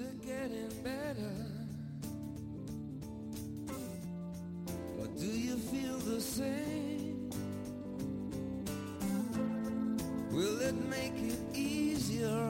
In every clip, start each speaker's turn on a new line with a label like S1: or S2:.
S1: are getting better. But do you feel the same? Will it make it easier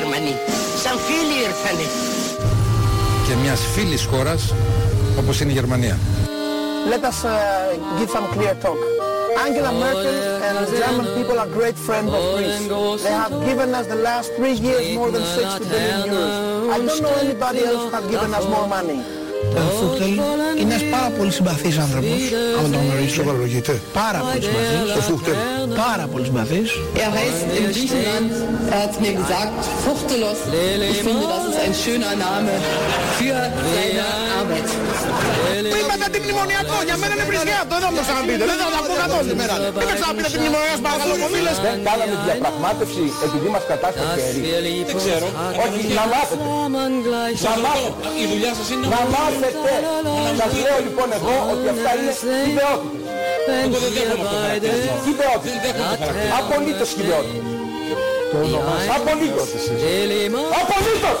S2: Γερμανοί. Σαν φίλοι ήρθανε.
S3: και μιας φίλης χώρας όπως είναι η Γερμανία.
S4: Let us uh, give some clear talk. Angela Merkel and the German people are great friends of Greece. They have given us the last three years more than 60 billion euros. I don't know anybody else who have given us more money.
S5: Ο Φούχτελ είναι ένας πάρα πολύ συμπαθής άνθρωπος, άμα τον γνωρίζετε.
S3: Σοβαρολογείτε.
S5: Πάρα πολύ συμπαθής.
S3: Ο Φούχτελ.
S5: Πάρα πολύ συμπαθής.
S6: Er heißt in Griechenland, er hat mir gesagt, Fuchtelos. Ich finde, das ist ein schöner Name für seine Arbeit.
S5: Πριν μετά την μνημονιακό, για μένα είναι βρισκιάτο, εδώ μου το ξαναπείτε. Δεν θα τα πω καθόλου σήμερα. Δεν θα ξαναπείτε την μνημονιακό, σας παρακαλώ πολύ. λες.
S7: Δεν κάναμε διαπραγμάτευση επειδή μας κατάσταση χέρι.
S3: Δεν ξέρω.
S7: Όχι, να μάθετε. Να μάθετε.
S3: Η δουλειά σας είναι
S7: Να μάθετε. Σας λέω λοιπόν εγώ ότι αυτά είναι χιδεότητες.
S3: Εγώ δεν δέχομαι αυτό το χαρακτηρισμό.
S7: Χιδεότητες.
S3: Δεν δέχομαι το χαρακτηρισμό.
S7: Απολύτως χιδεότητες. Απολύτως. Απολύτως.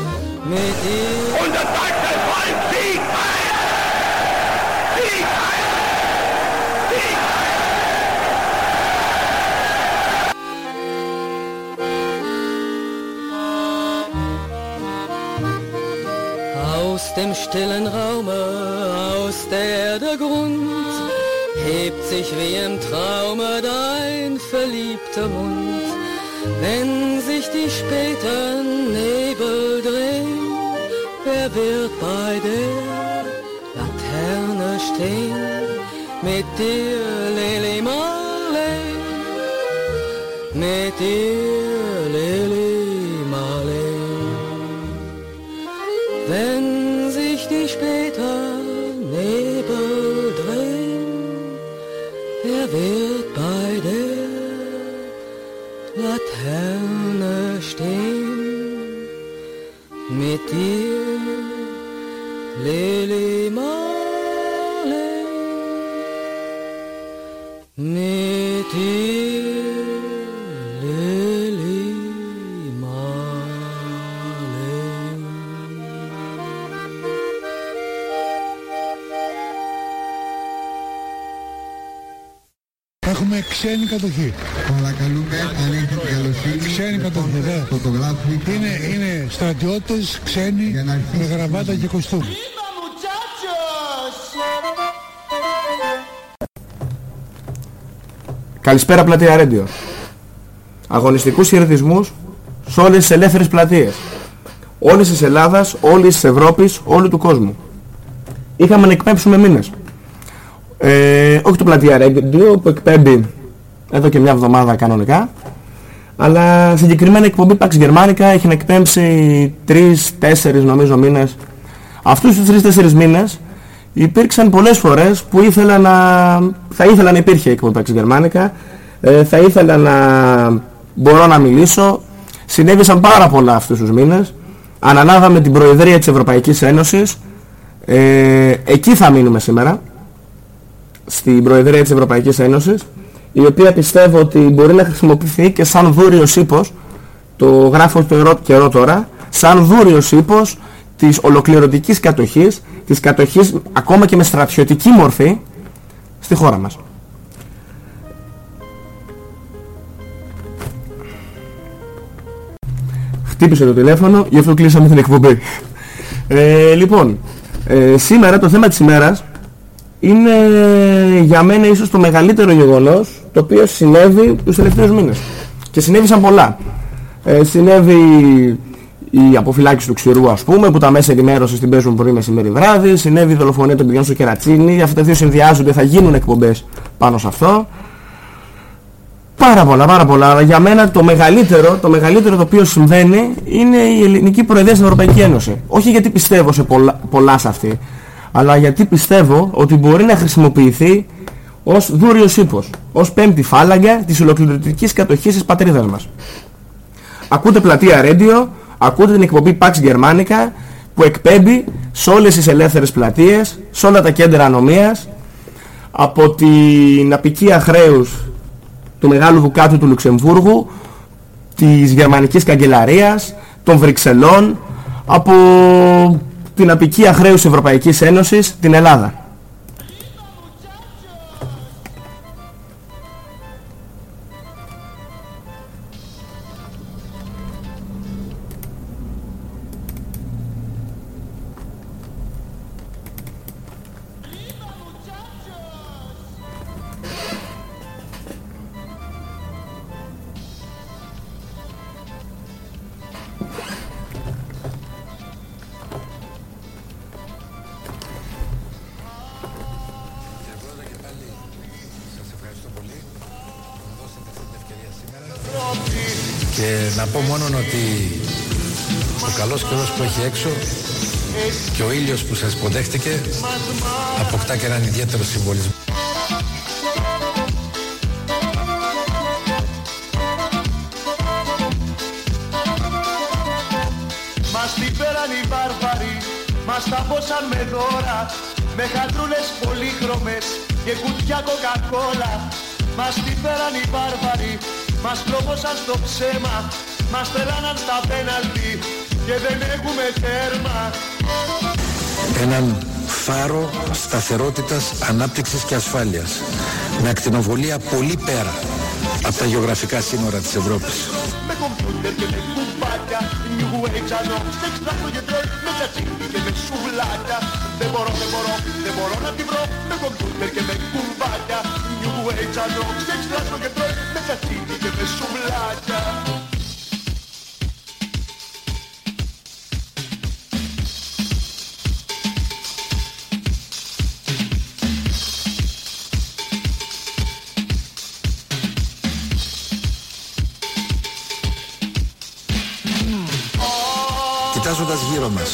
S8: Und das sagt das Volk Sieg Heil! Sieg Heil! Sieg
S5: Aus dem stillen Raume, aus der der Grund hebt sich wie im Traume dein verliebter Mund. Wenn sich die späten Nebel drehen, wer wird bei der Laterne stehen? Mit dir, Lili Marley, mit dir,
S9: Dear. Ξένη κατοχή.
S10: Παρακαλούμε, αν έχετε την καλοσύνη,
S9: Ξένη κατοχή, ναι.
S10: φωτογράφοι.
S9: Είναι, είναι στρατιώτες ξένοι με γραβάτα και κοστούμι.
S11: Καλησπέρα πλατεία Ρέντιο. Αγωνιστικούς χαιρετισμούς σε όλες τις ελεύθερες πλατείες. Όλης της Ελλάδας, όλης της Ευρώπης, όλου του κόσμου. Είχαμε να εκπέμψουμε μήνες. Ε, όχι το πλατεία Ρέντιο που εκπέμπει εδώ και μια εβδομάδα κανονικά. Αλλά συγκεκριμένα η εκπομπή Pax Germanica έχει να εκπέμψει 3-4 νομίζω μήνες. Αυτούς τους 3-4 μήνες υπήρξαν πολλές φορές που ήθελα να, θα ήθελα να υπήρχε η εκπομπή Pax Germanica. Ε, θα ήθελα να μπορώ να μιλήσω. Συνέβησαν πάρα πολλά αυτούς τους μήνες. Αναλάβαμε την Προεδρία της Ευρωπαϊκής Ένωσης. Ε, εκεί θα μείνουμε σήμερα. Στην Προεδρία της Ευρωπαϊκής Ένωσης η οποία πιστεύω ότι μπορεί να χρησιμοποιηθεί και σαν δούριος ύπος το γράφω καιρό, καιρό τώρα σαν δούριος ύπος της ολοκληρωτικής κατοχής της κατοχής ακόμα και με στρατιωτική μορφή στη χώρα μας. Χτύπησε το τηλέφωνο, γι' αυτό κλείσαμε την εκπομπή. Ε, λοιπόν, ε, σήμερα το θέμα της ημέρας είναι για μένα ίσως το μεγαλύτερο γεγονός το οποίο συνέβη τους τελευταίους μήνες. Και συνέβησαν πολλά. Ε, συνέβη η αποφυλάκηση του ξηρού ας πούμε που τα μέσα ενημέρωσης την παίζουν πρωί μεσημέρι βράδυ. Συνέβη η δολοφονία των παιδιών στο Κερατσίνι. Αυτά τα δύο συνδυάζονται, θα γίνουν εκπομπές πάνω σε αυτό. Πάρα πολλά, πάρα πολλά. Αλλά για μένα το μεγαλύτερο, το μεγαλύτερο το οποίο συμβαίνει είναι η ελληνική προεδρία στην Ευρωπαϊκή Ένωση. Όχι γιατί πιστεύω σε πολλά, πολλά σε αυτή, αλλά γιατί πιστεύω ότι μπορεί να χρησιμοποιηθεί ως δούριος ύπος, ως πέμπτη φάλαγγα της ολοκληρωτικής κατοχής της πατρίδας μας. Ακούτε πλατεία Radio, ακούτε την εκπομπή Pax Germanica που εκπέμπει σε όλες τις ελεύθερες πλατείες, σε όλα τα κέντρα ανομίας, από την απικία χρέους του Μεγάλου Δουκάτου του Λουξεμβούργου, της Γερμανικής Καγκελαρίας, των Βρυξελών, από την απικία χρέους Ευρωπαϊκής Ένωσης, την Ελλάδα.
S12: Και έναν ιδιαίτερο συμβολισμό.
S13: Μας την πέραν οι βάρβαροι, μας τα πόσαν με δώρα. Με χαντρούλες πολύχρωμες και κουτιά κοκακόλα. Μας την πέραν οι βάρβαροι, μας προβόσαν στο ψέμα. Μας περάναν στα πέναλτι και δεν έχουμε τέρμα.
S12: Έναν φάρο σταθερότητας, ανάπτυξης και ασφάλειας. Με ακτινοβολία πολύ πέρα από τα γεωγραφικά σύνορα της Ευρώπης.
S13: Με
S12: γύρω μας,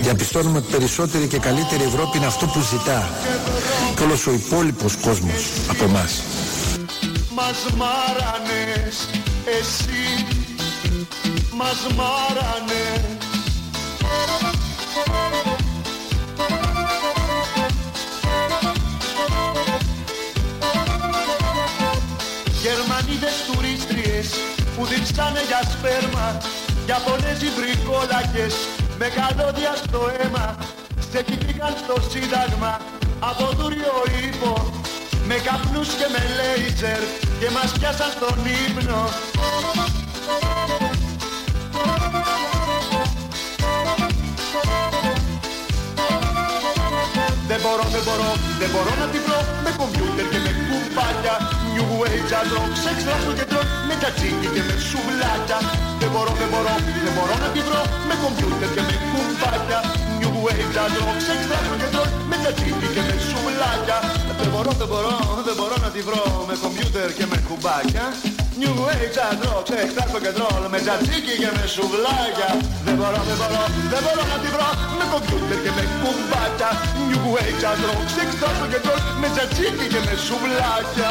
S12: διαπιστώνουμε ότι περισσότερη και καλύτερη Ευρώπη είναι αυτό που ζητά. Και όλος ο υπόλοιπος κόσμος από εμάς.
S13: Μας μάρανες εσύ. Μας μάρανες. Γερμανίδες τουρίστριες που δείξανε για σπέρμα Ιαπωνέζοι βρικόλακες με καλώδια στο αίμα Στεκηθήκαν στο σύνταγμα από δούριο ύπο Με καπνούς και με λέιζερ και μας πιάσαν στον ύπνο. Δεν μπορώ, δεν μπορώ, δεν μπορώ να τη βρω Με κομπιούτερ και με κουμπάκια. New Age αντρό, σεξ τράσο και τρό Με κατσίκι και με σουβλάκια Δεν μπορώ, δεν μπορώ, δεν μπορώ να τη βρω. Με κομπιούτερ και με κουμπάκια. New Age αντρό, σεξ τράσο και τρό Με κατσίκι και με σουβλάκια. Δεν μπορώ, δεν μπορώ, δεν μπορώ να τη βρω. Με κομπιούτερ και με κουμπάκια. New Age αντρό, σεξ τράσο και τρόλ Με κατσίκι και με σουβλάκια. Δεν μπορώ, δεν μπορώ, δεν μπορώ να τη βρω. Με κομπιούτερ και με κουμπάκια. New Age αντρό, σεξ τράσο και τρόλ Με κατσίκι και με σουβλάκια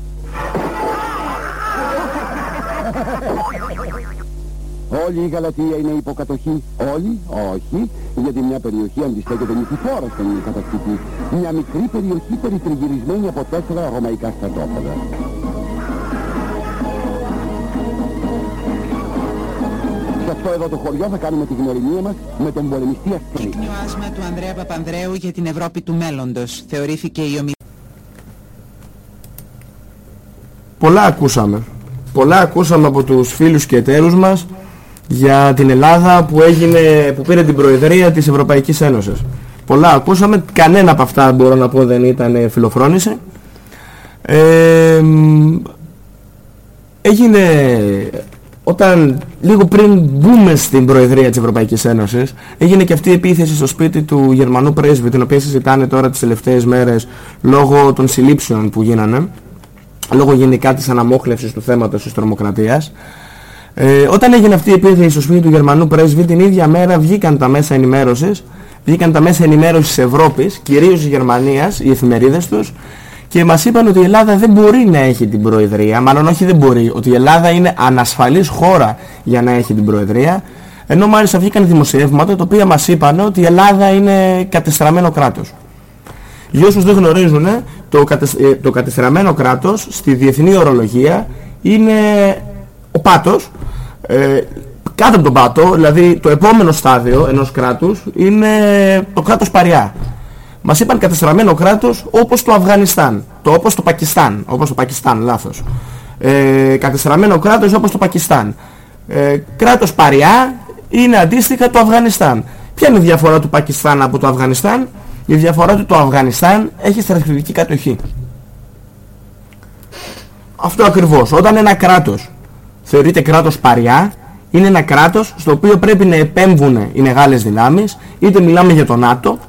S7: Όλη η Γαλατεία είναι υποκατοχή. Όλη, όχι, γιατί μια περιοχή αντιστέκεται νικηφόρα στον κατακτητή. Μια μικρή περιοχή περιτριγυρισμένη από τέσσερα ρωμαϊκά στρατόπεδα. Σε αυτό εδώ το χωριό θα κάνουμε τη γνωριμία μας με τον πολεμιστή Αστέρη.
S14: άσμα του Ανδρέα Παπανδρέου για την Ευρώπη του μέλλοντος. Θεωρήθηκε η ομιλία.
S11: Πολλά ακούσαμε. Πολλά ακούσαμε από τους φίλους και εταίρους μας για την Ελλάδα που, έγινε, που πήρε την Προεδρία της Ευρωπαϊκής Ένωσης. Πολλά ακούσαμε, κανένα από αυτά μπορώ να πω δεν ήταν φιλοφρόνηση. Ε, έγινε όταν λίγο πριν μπούμε στην Προεδρία της Ευρωπαϊκής Ένωσης έγινε και αυτή η επίθεση στο σπίτι του Γερμανού πρέσβη την οποία συζητάνε τώρα τις τελευταίες μέρες λόγω των συλλήψεων που γίνανε λόγω γενικά της αναμόχλευσης του θέματος της τρομοκρατίας. Ε, όταν έγινε αυτή η επίθεση στο σπίτι του Γερμανού πρέσβη την ίδια μέρα βγήκαν τα μέσα ενημέρωσης βγήκαν τα μέσα ενημέρωσης της Ευρώπης κυρίως της Γερμανίας, οι εφημερίδες τους και μας είπαν ότι η Ελλάδα δεν μπορεί να έχει την Προεδρία, μάλλον όχι δεν μπορεί, ότι η Ελλάδα είναι ανασφαλής χώρα για να έχει την Προεδρία, ενώ μάλιστα βγήκαν δημοσιεύματα τα οποία μας είπαν ότι η Ελλάδα είναι κατεστραμμένο κράτος. Για όσους δεν γνωρίζουν, το, κατεσ... ε, το κατεστραμμένο κράτος στη διεθνή ορολογία είναι ο πάτος, ε, κάτω από τον πάτο, δηλαδή το επόμενο στάδιο ενός κράτους είναι το κράτος παριά. Μας είπαν κατεστραμμένο κράτος όπως το Αφγανιστάν. το όπως το Πακιστάν, όπως το Πακιστάν, λάθος. Ε, κατεστραμμένο κράτος όπως το Πακιστάν. Ε, κράτος παριά είναι αντίστοιχα το Αφγανιστάν. Ποια είναι η διαφορά του Πακιστάν από το Αφγανιστάν; Η διαφορά του το Αφγανιστάν έχει στρατιωτική κατοχή. Αυτό ακριβώς. Όταν ένα κράτος θεωρείται κράτος παριά, είναι ένα κράτος στο οποίο πρέπει να επέμβουν οι μεγάλες δυνάμεις, είτε μιλάμε για το ΝΑΤΟ,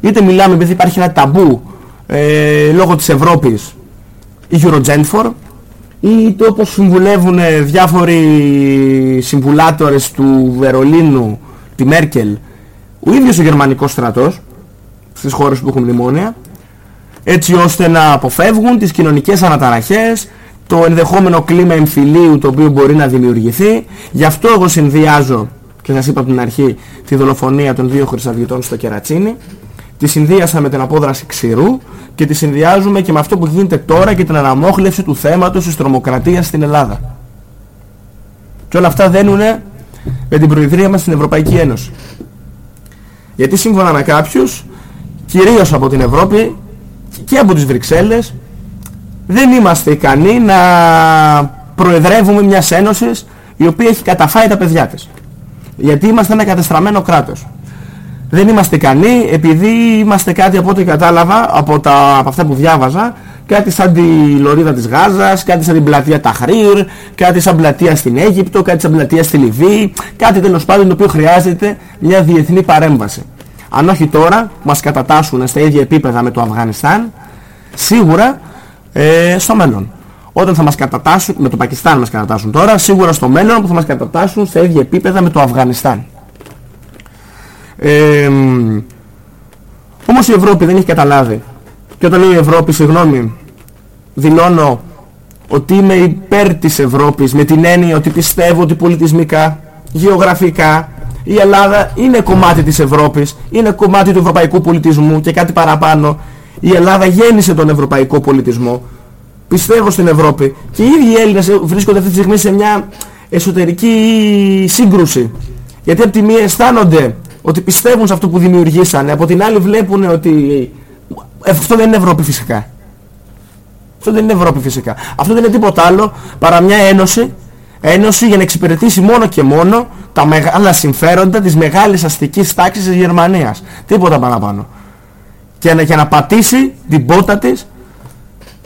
S11: είτε μιλάμε επειδή υπάρχει ένα ταμπού ε, λόγω της Ευρώπης, η Eurogenfor, είτε όπως συμβουλεύουν διάφοροι συμβουλάτορες του Βερολίνου, τη Μέρκελ, ο ίδιος ο γερμανικός στρατός, στις χώρες που έχουν μνημόνια, έτσι ώστε να αποφεύγουν τις κοινωνικές αναταραχές, το ενδεχόμενο κλίμα εμφυλίου το οποίο μπορεί να δημιουργηθεί. Γι' αυτό εγώ συνδυάζω, και σας είπα από την αρχή, τη δολοφονία των δύο χρυσαυγητών στο Κερατσίνι. Τη συνδύασα με την απόδραση ξηρού και τη συνδυάζουμε και με αυτό που γίνεται τώρα και την αναμόχλευση του θέματος της τρομοκρατίας στην Ελλάδα. Και όλα αυτά δένουν με την προεδρία μας στην Ευρωπαϊκή Ένωση. Γιατί σύμφωνα με κάποιους, κυρίως από την Ευρώπη και από τις Βρυξέλλες, δεν είμαστε ικανοί να προεδρεύουμε μιας ένωσης η οποία έχει καταφάει τα παιδιά της. Γιατί είμαστε ένα κατεστραμμένο κράτος. Δεν είμαστε ικανοί επειδή είμαστε κάτι από ό,τι κατάλαβα από, τα, από αυτά που διάβαζα κάτι σαν τη λωρίδα της Γάζας, κάτι σαν την πλατεία Ταχρήρ, κάτι σαν πλατεία στην Αίγυπτο, κάτι σαν πλατεία στη Λιβύη, κάτι τέλος πάντων το οποίο χρειάζεται μια διεθνή παρέμβαση. Αν όχι τώρα, που μας κατατάσσουν στα ίδια επίπεδα με το Αφγανιστάν, σίγουρα ε, στο μέλλον. Όταν θα μας κατατάσσουν, με το Πακιστάν μας κατατάσσουν τώρα, σίγουρα στο μέλλον που θα μας κατατάσσουν στα ίδια επίπεδα με το Αφγανιστάν. Ε, όμως η Ευρώπη δεν έχει καταλάβει. Και όταν λέω η Ευρώπη, συγγνώμη, δηλώνω ότι είμαι υπέρ της Ευρώπης με την έννοια ότι πιστεύω ότι πολιτισμικά, γεωγραφικά, η Ελλάδα είναι κομμάτι της Ευρώπης, είναι κομμάτι του ευρωπαϊκού πολιτισμού και κάτι παραπάνω. Η Ελλάδα γέννησε τον ευρωπαϊκό πολιτισμό. Πιστεύω στην Ευρώπη. Και οι ίδιοι οι Έλληνες βρίσκονται αυτή τη στιγμή σε μια εσωτερική σύγκρουση. Γιατί από τη μία αισθάνονται ότι πιστεύουν σε αυτό που δημιουργήσανε, από την άλλη βλέπουν ότι αυτό δεν είναι Ευρώπη φυσικά. Αυτό δεν είναι Ευρώπη φυσικά. Αυτό δεν είναι τίποτα άλλο παρά μια ένωση, ένωση για να εξυπηρετήσει μόνο και μόνο τα μεγάλα συμφέροντα της μεγάλης αστικής τάξης της Γερμανίας. Τίποτα παραπάνω. Και να, για να πατήσει την πότα της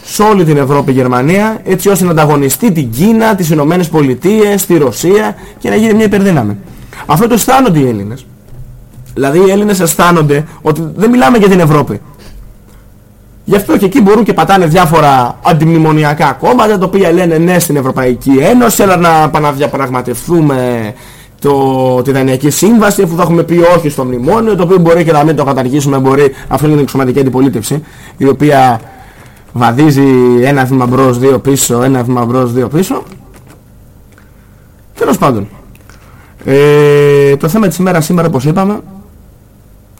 S11: σε όλη την Ευρώπη Γερμανία έτσι ώστε να ανταγωνιστεί την Κίνα, τις Ηνωμένες Πολιτείες, τη Ρωσία και να γίνει μια υπερδύναμη. Αυτό το αισθάνονται οι Έλληνες. Δηλαδή οι Έλληνες αισθάνονται ότι δεν μιλάμε για την Ευρώπη. Γι' αυτό και εκεί μπορούν και πατάνε διάφορα αντιμνημονιακά κόμματα τα οποία λένε ναι στην Ευρωπαϊκή Ένωση, αλλά να παναδιαπραγματευτούμε το, τη Δανειακή Σύμβαση, αφού θα έχουμε πει όχι στο μνημόνιο, το οποίο μπορεί και να μην το καταργήσουμε, μπορεί, αυτό είναι η εξωματική αντιπολίτευση, η οποία βαδίζει ένα βήμα μπρος, δύο πίσω, ένα βήμα μπρος, δύο πίσω. Τέλος πάντων. Ε, το θέμα της ημέρας σήμερα, όπως είπαμε,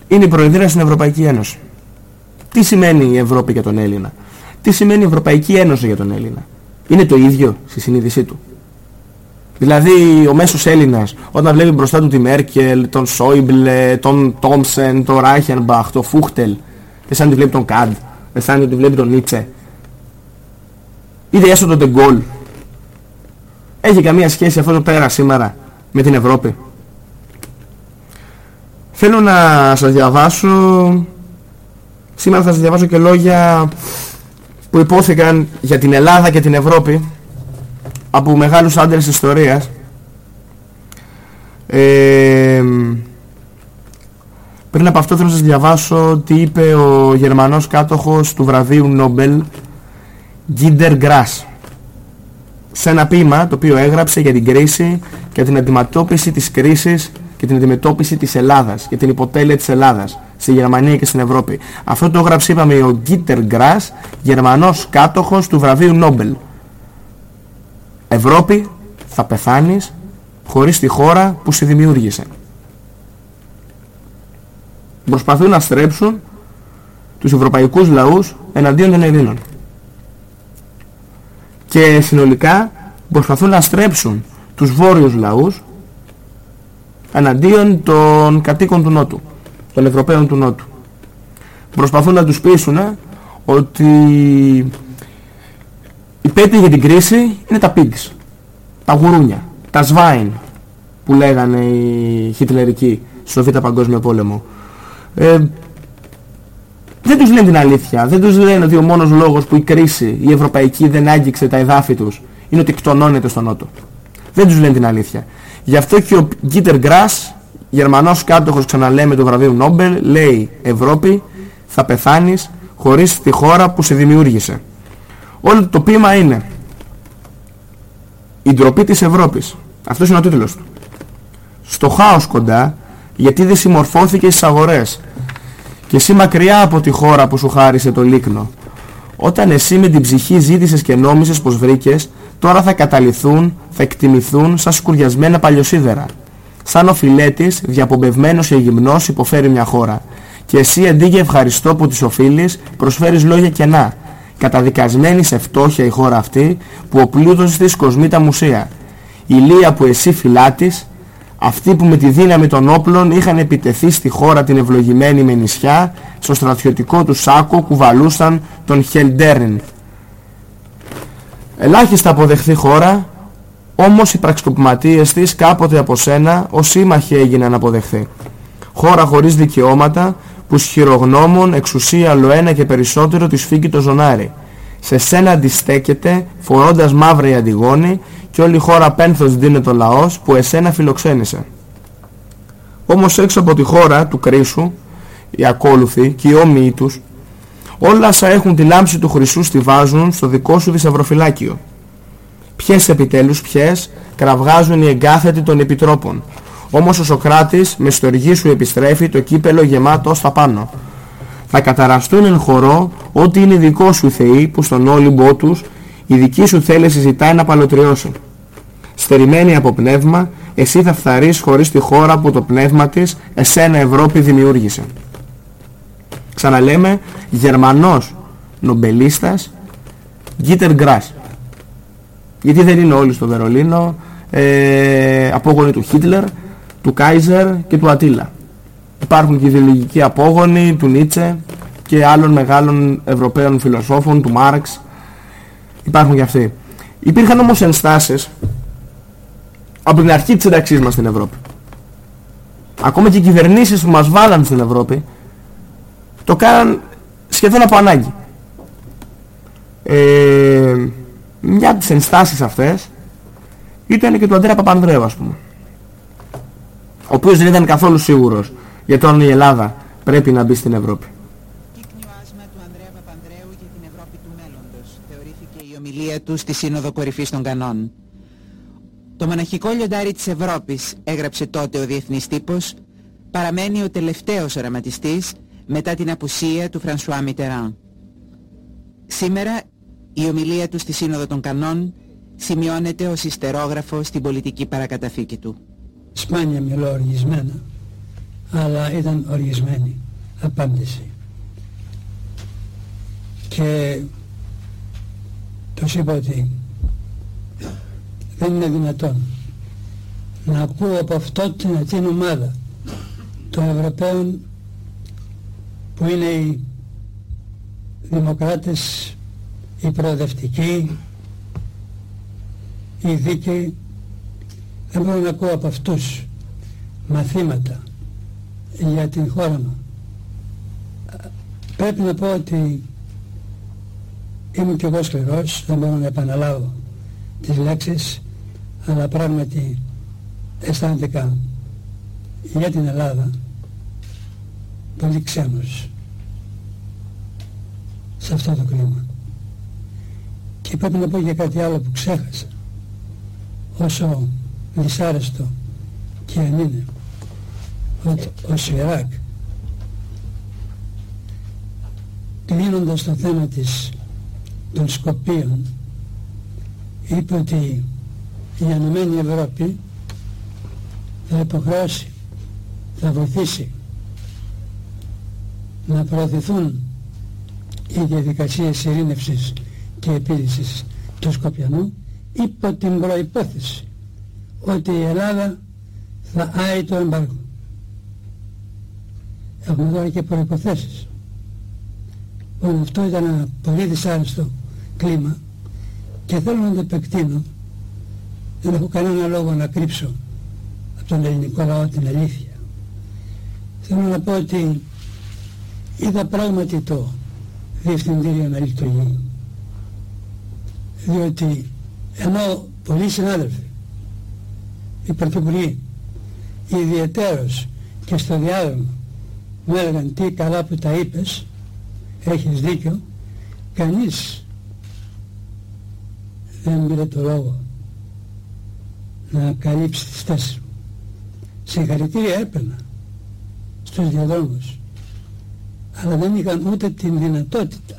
S11: είναι η Προεδρία στην Ευρωπαϊκή Ένωση. Τι σημαίνει η Ευρώπη για τον Έλληνα; Τι σημαίνει η Ευρωπαϊκή Ένωση για τον Έλληνα; Είναι το ίδιο στη συνείδησή του; Δηλαδή ο μέσος Έλληνας όταν βλέπει μπροστά του τη Μέρκελ, τον Σόιμπλε, τον Τόμσεν, τον Ράιχενμπαχ, τον Φούχτελ, δεν σαν τη βλέπει τον Καντ, δεν σαν τη βλέπει τον Νίτσε. Είτε έστω τον Τεγκόλ. Έχει καμία σχέση αυτό το πέρα σήμερα με την Ευρώπη; Θέλω να σας διαβάσω Σήμερα θα σας διαβάσω και λόγια που υπόθηκαν για την Ελλάδα και την Ευρώπη από μεγάλους άντρες ιστορίας. Ε, πριν από αυτό θέλω να σας διαβάσω τι είπε ο Γερμανός κάτοχος του βραβείου Νόμπελ Γκίντερ Γκράς σε ένα ποίημα το οποίο έγραψε για την κρίση και την αντιμετώπιση της κρίσης και την αντιμετώπιση της Ελλάδας και την υποτέλεια της Ελλάδας στη Γερμανία και στην Ευρώπη. Αυτό το έγραψε είπαμε ο Γκίτερ Γκράς, Γερμανός κάτοχος του βραβείου Νόμπελ. Ευρώπη θα πεθάνεις χωρίς τη χώρα που σε δημιούργησε. Προσπαθούν να στρέψουν τους ευρωπαϊκούς λαούς εναντίον των Ελλήνων. Και συνολικά προσπαθούν να στρέψουν τους βόρειους λαούς εναντίον των κατοίκων του Νότου των Ευρωπαίων του Νότου. Προσπαθούν να τους πείσουν ότι η πέτει για την κρίση είναι τα pigs, τα γουρούνια, τα σβάιν που λέγανε οι χιτλερικοί στο Β' Παγκόσμιο Πόλεμο. Ε, δεν τους λένε την αλήθεια. Δεν τους λένε ότι ο μόνος λόγος που η κρίση, η ευρωπαϊκή δεν άγγιξε τα εδάφη τους είναι ότι κτονώνεται στον Νότο. Δεν τους λένε την αλήθεια. Γι' αυτό και ο Γκίτερ Γκράς, Γερμανός κάτοχος ξαναλέμε του βραβείου Νόμπελ, λέει Ευρώπη θα πεθάνεις χωρίς τη χώρα που σε δημιούργησε. Όλο το ποίημα είναι η ντροπή της Ευρώπης. Αυτός είναι ο τίτλος του. Στο χάος κοντά, γιατί δεν συμμορφώθηκε στις αγορές. Και εσύ μακριά από τη χώρα που σου χάρισε το λίκνο. Όταν εσύ με την ψυχή ζήτησες και νόμισες πως βρήκες, τώρα θα καταληθούν, θα εκτιμηθούν σαν σκουριασμένα παλιοσίδερα. Σαν ο φιλέτης, διαπομπευμένος και γυμνός, υποφέρει μια χώρα. Και εσύ αντί για ευχαριστώ που της οφείλεις, προσφέρεις λόγια κενά. Καταδικασμένη σε φτώχεια η χώρα αυτή, που ο πλούτος της κοσμεί τα μουσεία. Η λία που εσύ φυλάτης, αυτοί που με τη δύναμη των όπλων είχαν επιτεθεί στη χώρα την ευλογημένη με νησιά, στο στρατιωτικό του σάκο κουβαλούσαν τον Χελντέρν. Ελάχιστα αποδεχθεί χώρα, όμως οι πραξικοπηματίες της κάποτε από σένα ως σύμμαχοι έγιναν αποδεχθεί. Χώρα χωρίς δικαιώματα που σχηρογνώμων εξουσία ένα και περισσότερο της φύγει το ζωνάρι. Σε σένα αντιστέκεται φορώντας μαύρα η αντιγόνη και όλη η χώρα πένθος δίνεται ο λαός που εσένα φιλοξένησε. Όμως έξω από τη χώρα του κρίσου, οι ακόλουθοι και οι όμοιοι τους, όλα όσα έχουν τη λάμψη του χρυσού στηβάζουν στο δικό σου δισευροφυλάκιο. Ποιες επιτέλους ποιες κραυγάζουν οι εγκάθετοι των επιτρόπων. Όμως ο Σοκράτης με στοργή σου επιστρέφει το κύπελο γεμάτος στα πάνω. Θα καταραστούν εν χορό ό,τι είναι δικό σου θεοί που στον όλυμπό τους η δική σου θέληση ζητάει να παλωτριώσει. Στερημένη από πνεύμα, εσύ θα φθαρείς χωρίς τη χώρα που το πνεύμα της εσένα Ευρώπη δημιούργησε. Ξαναλέμε, Γερμανός νομπελίστας Γκίτερ Γκράς. Γιατί δεν είναι όλοι στο Βερολίνο, ε, απόγονοι του Χίτλερ, του Κάιζερ και του Ατίλα. Υπάρχουν και ιδεολογικοί απόγονοι του Νίτσε και άλλων μεγάλων Ευρωπαίων φιλοσόφων, του Μάρξ. Υπάρχουν και αυτοί. Υπήρχαν όμως ενστάσεις από την αρχή της ένταξής μας στην Ευρώπη. Ακόμα και οι κυβερνήσεις που μας βάλαν στην Ευρώπη το κάναν σχεδόν από ανάγκη. Ε, μια από τις ενστάσεις αυτές ήταν και του Αντρέα Παπανδρέου ας πούμε. Ο οποίος δεν ήταν καθόλου σίγουρος για το αν η Ελλάδα πρέπει να μπει στην Ευρώπη.
S14: η ομιλία του στη Σύνοδο Κορυφής των Κανών. Το μοναχικό λιοντάρι της Ευρώπης, έγραψε τότε ο διεθνής τύπος, παραμένει ο τελευταίος οραματιστής μετά την απουσία του Φρανσουά Μιτεράν. Σήμερα η ομιλία του στη Σύνοδο των Κανών σημειώνεται ως ιστερόγραφο στην πολιτική παρακαταθήκη του.
S15: Σπάνια μιλώ οργισμένα, αλλά ήταν οργισμένη απάντηση. Και τους είπα ότι δεν είναι δυνατόν να ακούω από αυτό την, την ομάδα των Ευρωπαίων που είναι οι δημοκράτες, οι προοδευτικοί, οι δίκαιοι δεν μπορώ να ακούω από αυτούς μαθήματα για την χώρα μου. Πρέπει να πω ότι ήμουν κι εγώ σκληρός, δεν μπορώ να επαναλάβω τις λέξεις, αλλά πράγματι αισθάνθηκα για την Ελλάδα πολύ ξένος σε αυτό το κλίμα. Και πρέπει να πω για κάτι άλλο που ξέχασα. Όσο δυσάρεστο και αν είναι ότι ο Σιράκ κλείνοντας το θέμα της των Σκοπίων είπε ότι η Ανωμένη Ευρώπη θα υποχρεώσει, θα βοηθήσει να προωθηθούν οι διαδικασίες ειρήνευσης και επίλυσης του Σκοπιανού υπό την προϋπόθεση ότι η Ελλάδα θα άει το εμπάργο. Έχουμε τώρα και προϋποθέσεις. Λοιπόν, αυτό ήταν ένα πολύ δυσάρεστο κλίμα και θέλω να το επεκτείνω. Δεν έχω κανένα λόγο να κρύψω από τον ελληνικό λαό την αλήθεια. Θέλω να πω ότι είδα πράγματι το διευθυντήριο να λειτουργεί. Διότι ενώ πολλοί συνάδελφοι, οι πρωθυπουργοί, ιδιαιτέρως και στο διάδρομο μου έλεγαν τι καλά που τα είπες, έχεις δίκιο, κανείς δεν πήρε το λόγο να καλύψει τις θέσεις μου. Συγχαρητήρια έπαιρνα στους διαδρόμους αλλά δεν είχαν ούτε την δυνατότητα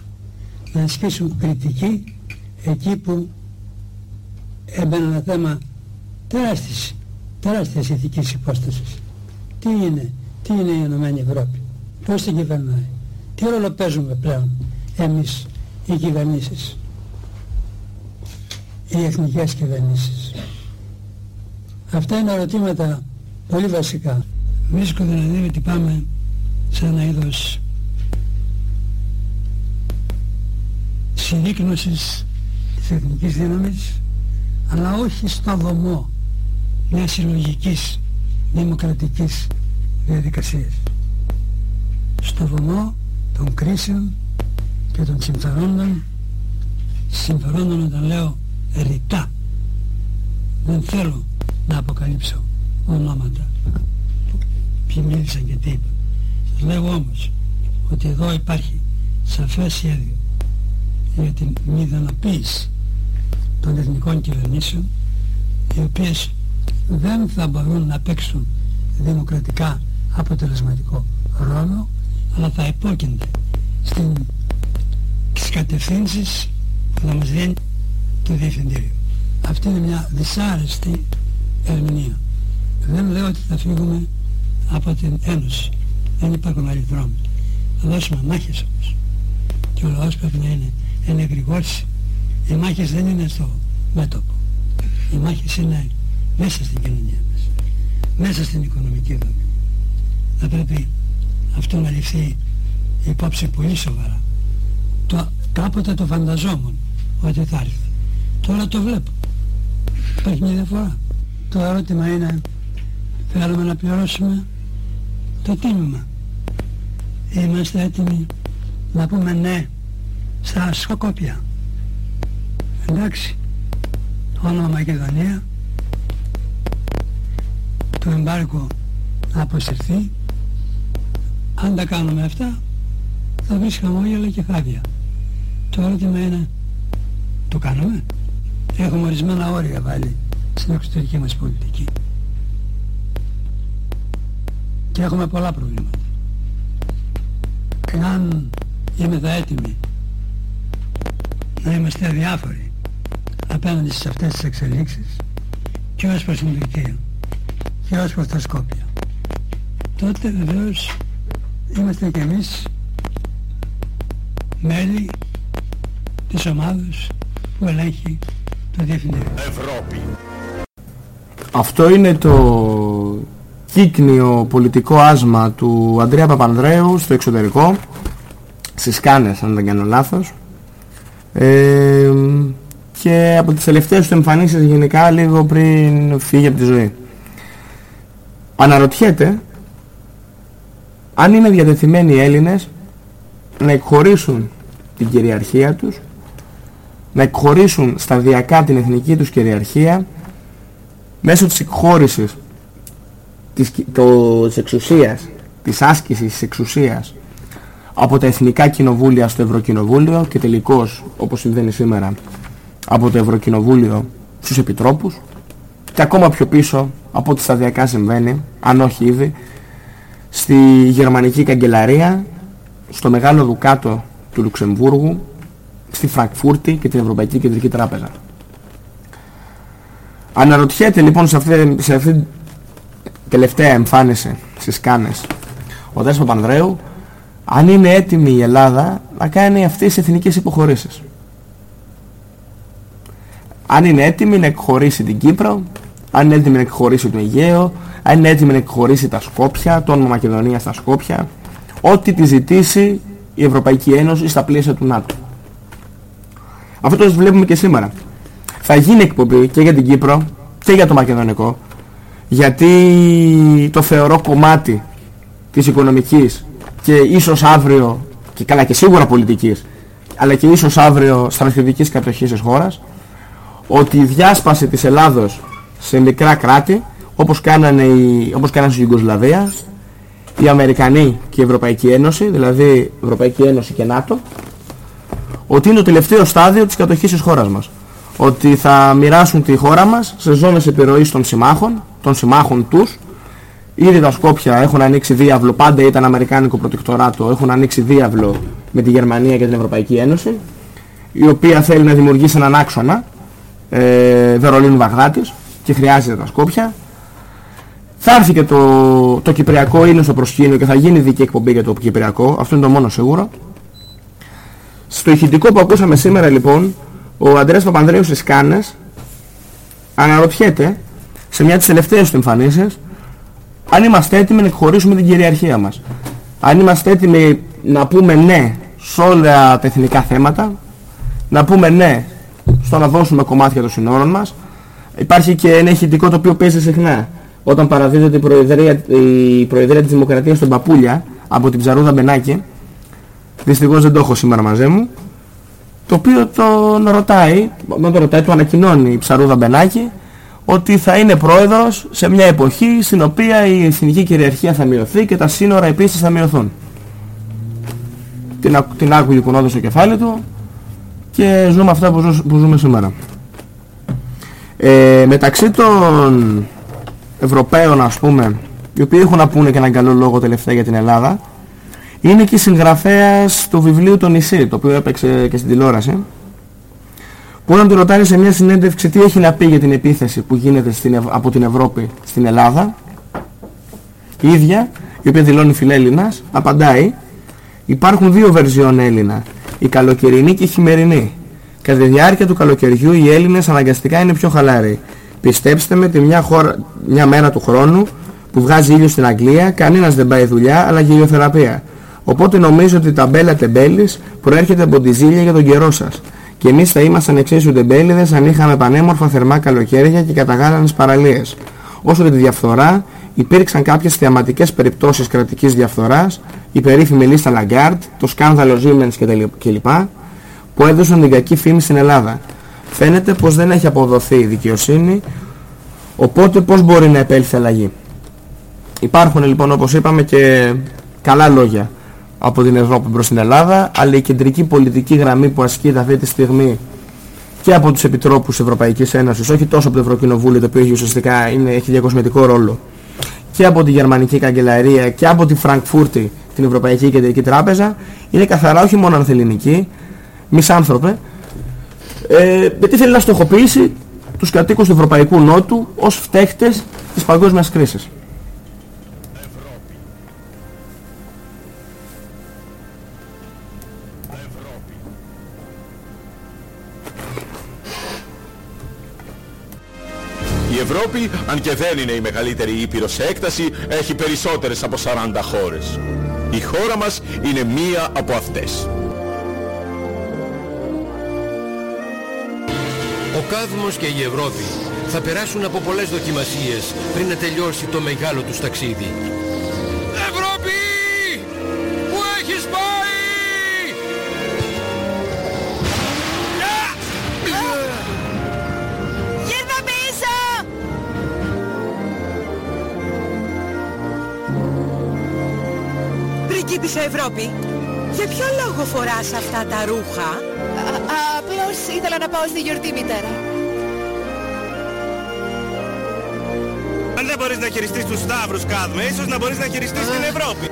S15: να ασκήσουν κριτική εκεί που έμπαινε ένα θέμα τεράστιας, τεράστιας ηθικής υπόστασης. Τι είναι, τι είναι η Ενωμένη Ευρώπη, πώς την κυβερνάει, τι ρόλο παίζουμε πλέον εμείς οι κυβερνήσεις, οι εθνικές κυβερνήσεις. Αυτά είναι ερωτήματα πολύ βασικά. Βρίσκω δηλαδή ότι πάμε σε ένα είδος συρρήκνωσης της εθνικής δύναμης αλλά όχι στο δομό μιας συλλογικής δημοκρατικής διαδικασίας. Στο βωμό των κρίσεων και των συμφερόντων συμφερόντων όταν λέω ρητά. Δεν θέλω να αποκαλύψω ονόματα. Ποιοι μίλησαν και τι είπαν. Σας λέω όμως ότι εδώ υπάρχει σαφές σχέδιο για την μηδενοποίηση των εθνικών κυβερνήσεων οι οποίες δεν θα μπορούν να παίξουν δημοκρατικά αποτελεσματικό ρόλο αλλά θα υπόκεινται στην, στις κατευθύνσεις που θα μας δίνει το Διευθυντήριο. Αυτή είναι μια δυσάρεστη ερμηνεία. Δεν λέω ότι θα φύγουμε από την Ένωση. Δεν υπάρχουν άλλοι δρόμοι. Θα δώσουμε μάχες όμως. Και ο λαός πρέπει να είναι ενεγρηγόρηση. Οι μάχες δεν είναι στο μέτωπο. Οι μάχες είναι μέσα στην κοινωνία μας. Μέσα στην οικονομική δομή. Θα πρέπει αυτό να ληφθεί υπόψη πολύ σοβαρά. Το, κάποτε το φανταζόμουν ότι θα έρθει. Τώρα το βλέπω. Υπάρχει μια διαφορά. Το ερώτημα είναι θέλουμε να πληρώσουμε το τίμημα. Είμαστε έτοιμοι να πούμε ναι στα Σκοκόπια. Εντάξει, όνομα Μακεδονία, το εμπάρκο να αποσυρθεί. Αν τα κάνουμε αυτά, θα βρεις χαμόγελα και χάδια. Το ερώτημα είναι, το κάνουμε; Έχουμε ορισμένα όρια βάλει στην εξωτερική μας πολιτική. Και έχουμε πολλά προβλήματα. Εάν είμαι έτοιμοι να είμαστε αδιάφοροι απέναντι σε αυτές τις εξελίξεις και ως προς την Τουρκία και ως προς τα Σκόπια. Τότε βεβαίως είμαστε και εμείς μέλη της ομάδας που ελέγχει το Διευθυντήριο.
S11: Ευρώπη. Αυτό είναι το κύκνιο πολιτικό άσμα του Αντρέα Παπανδρέου στο εξωτερικό στις Κάνες αν δεν κάνω λάθος ε, και από τις τελευταίες του εμφανίσεις γενικά λίγο πριν φύγει από τη ζωή. Αναρωτιέται αν είναι διατεθειμένοι οι Έλληνες να εκχωρήσουν την κυριαρχία τους, να εκχωρήσουν σταδιακά την εθνική τους κυριαρχία μέσω της εκχώρησης της, το, της εξουσίας, της άσκησης της εξουσίας από τα Εθνικά Κοινοβούλια στο Ευρωκοινοβούλιο και τελικώς, όπως συμβαίνει σήμερα, από το Ευρωκοινοβούλιο στους Επιτρόπους και ακόμα πιο πίσω από ό,τι σταδιακά συμβαίνει, αν όχι ήδη, στη Γερμανική Καγκελαρία, στο Μεγάλο Δουκάτο του Λουξεμβούργου, στη Φραγκφούρτη και την Ευρωπαϊκή Κεντρική Τράπεζα. Αναρωτιέται λοιπόν σε αυτή, σε αυτή την τελευταία εμφάνιση στις Κάνες ο Δέσπο Πανδρέου αν είναι έτοιμη η Ελλάδα να κάνει αυτές τις εθνικές υποχωρήσεις. Αν είναι έτοιμη να εκχωρήσει την Κύπρο, αν είναι έτοιμη να εκχωρήσει το Αιγαίο, αν είναι έτοιμη να εκχωρήσει τα Σκόπια, το όνομα Μακεδονίας στα Σκόπια, ό,τι τη ζητήσει η η Ευρωπαϊκή Ένωση στα πλαίσια του ΝΑΤΟ. Αυτό το βλέπουμε και σήμερα. Θα γίνει εκπομπή και για την Κύπρο και για το Μακεδονικό γιατί το θεωρώ κομμάτι της οικονομικής και ίσως αύριο και καλά και σίγουρα πολιτικής αλλά και ίσως αύριο στρατιωτικής κατοχής της χώρας ότι η διάσπαση της Ελλάδος σε μικρά κράτη όπως κάνανε, οι, όπως κάνανε στη Ιουγκοσλαβία οι Αμερικανοί και η Ευρωπαϊκή Ένωση δηλαδή Ευρωπαϊκή Ένωση και ΝΑΤΟ ότι είναι το τελευταίο στάδιο της κατοχής της χώρας μας. Ότι θα μοιράσουν τη χώρα μας σε ζώνες επιρροής των συμμάχων των συμμάχων τους. Ήδη τα Σκόπια έχουν ανοίξει διάβλο, πάντα ήταν Αμερικάνικο προτεκτοράτο, έχουν ανοίξει διάβλο με τη Γερμανία και την Ευρωπαϊκή Ένωση, η οποία θέλει να δημιουργήσει έναν άξονα ε, Βερολίνου Βαγδάτης και χρειάζεται τα Σκόπια. Θα έρθει και το, το Κυπριακό είναι στο προσκήνιο και θα γίνει δική εκπομπή για το Κυπριακό, αυτό είναι το μόνο σίγουρο. Στο ηχητικό που ακούσαμε σήμερα λοιπόν, ο Αντρέας Παπανδρέου στις Κάνες αναρωτιέται σε μια της τελευταίες του εμφανίσεις αν είμαστε έτοιμοι να εκχωρήσουμε την κυριαρχία μας. Αν είμαστε έτοιμοι να πούμε ναι σε όλα τα εθνικά θέματα, να πούμε ναι στο να δώσουμε κομμάτια των συνόρων μας. Υπάρχει και ένα ηχητικό το οποίο παίζει συχνά. Όταν παραδίδεται η Προεδρία, η Προεδρία της Δημοκρατίας στον Παπούλια από την Ψαρούδα Μπενάκη, δυστυχώς δεν το έχω σήμερα μαζί μου, το οποίο τον ρωτάει, δεν το ρωτάει, του ανακοινώνει η Ψαρούδα Μπενάκη ότι θα είναι πρόεδρος σε μια εποχή στην οποία η εθνική κυριαρχία θα μειωθεί και τα σύνορα επίσης θα μειωθούν. Την, την άκουγε κουνώντας στο κεφάλι του και ζούμε αυτά που, ζω, που ζούμε σήμερα. Ε, μεταξύ των Ευρωπαίων ας πούμε οι οποίοι έχουν να πούνε και έναν καλό λόγο τελευταία για την Ελλάδα είναι και συγγραφέας του βιβλίου «Το νησί» το οποίο έπαιξε και στην τηλεόραση που όταν του ρωτάνε σε μια συνέντευξη τι έχει να πει για την επίθεση που γίνεται στην, από την Ευρώπη στην Ελλάδα, η ίδια, η οποία δηλώνει φιλέλληνας, απαντάει υπάρχουν δύο βερζιόν Έλληνα, η καλοκαιρινή και η χειμερινή. Κατά τη διάρκεια του καλοκαιριού οι Έλληνες αναγκαστικά είναι πιο χαλαροί. Πιστέψτε με, τη μια, χώρα, μια μέρα του χρόνου που βγάζει ήλιο στην Αγγλία, κανένας δεν πάει δουλειά αλλά γελιοθεραπεία. Οπότε νομίζω ότι η ταμπέλα τεμπέλης προέρχεται από τη ζήλια για τον καιρό σας. Και εμείς θα ήμασταν εξίσου τεμπέληδες αν είχαμε πανέμορφα θερμά καλοκαίρια και καταγάλανες παραλίες. Όσο για τη διαφθορά, υπήρξαν κάποιες θεαματικές περιπτώσεις κρατικής διαφθοράς, η περίφημη λίστα Λαγκάρντ, το σκάνδαλο Siemens κλπ. που έδωσαν την κακή φήμη στην Ελλάδα. Φαίνεται πως δεν έχει αποδοθεί η δικαιοσύνη, οπότε πώς μπορεί να επέλθει αλλαγή. Υπάρχουν λοιπόν όπως είπαμε και καλά λόγια από την Ευρώπη προς την Ελλάδα, αλλά η κεντρική πολιτική γραμμή που ασκείται αυτή τη στιγμή και από τους επιτρόπους Ευρωπαϊκής Ένωσης, όχι τόσο από το Ευρωκοινοβούλιο, το οποίο έχει ουσιαστικά είναι, έχει διακοσμητικό ρόλο, και από τη Γερμανική Καγκελαρία και από τη Φραγκφούρτη, την Ευρωπαϊκή Κεντρική Τράπεζα, είναι καθαρά όχι μόνο ανθεληνική, μισάνθρωπε, ε, γιατί θέλει να στοχοποιήσει τους κατοίκους του Ευρωπαϊκού Νότου ως φταίχτες της παγκόσμιας κρίσης.
S16: Ευρώπη, αν και δεν είναι η μεγαλύτερη ήπειρο σε έκταση, έχει περισσότερες από 40 χώρες. Η χώρα μας είναι μία από αυτές.
S17: Ο Κάδμος και η Ευρώπη θα περάσουν από πολλές δοκιμασίες πριν να τελειώσει το μεγάλο τους ταξίδι.
S18: Πριγκίπισσα Ευρώπη, για ποιο λόγο φοράς αυτά τα ρούχα;
S6: Απλώς ήθελα να πάω στη γιορτή μητέρα.
S19: Αν δεν μπορείς να χειριστείς τους Σταύρους Κάδμε, ίσως να μπορείς να χειριστείς την Ευρώπη.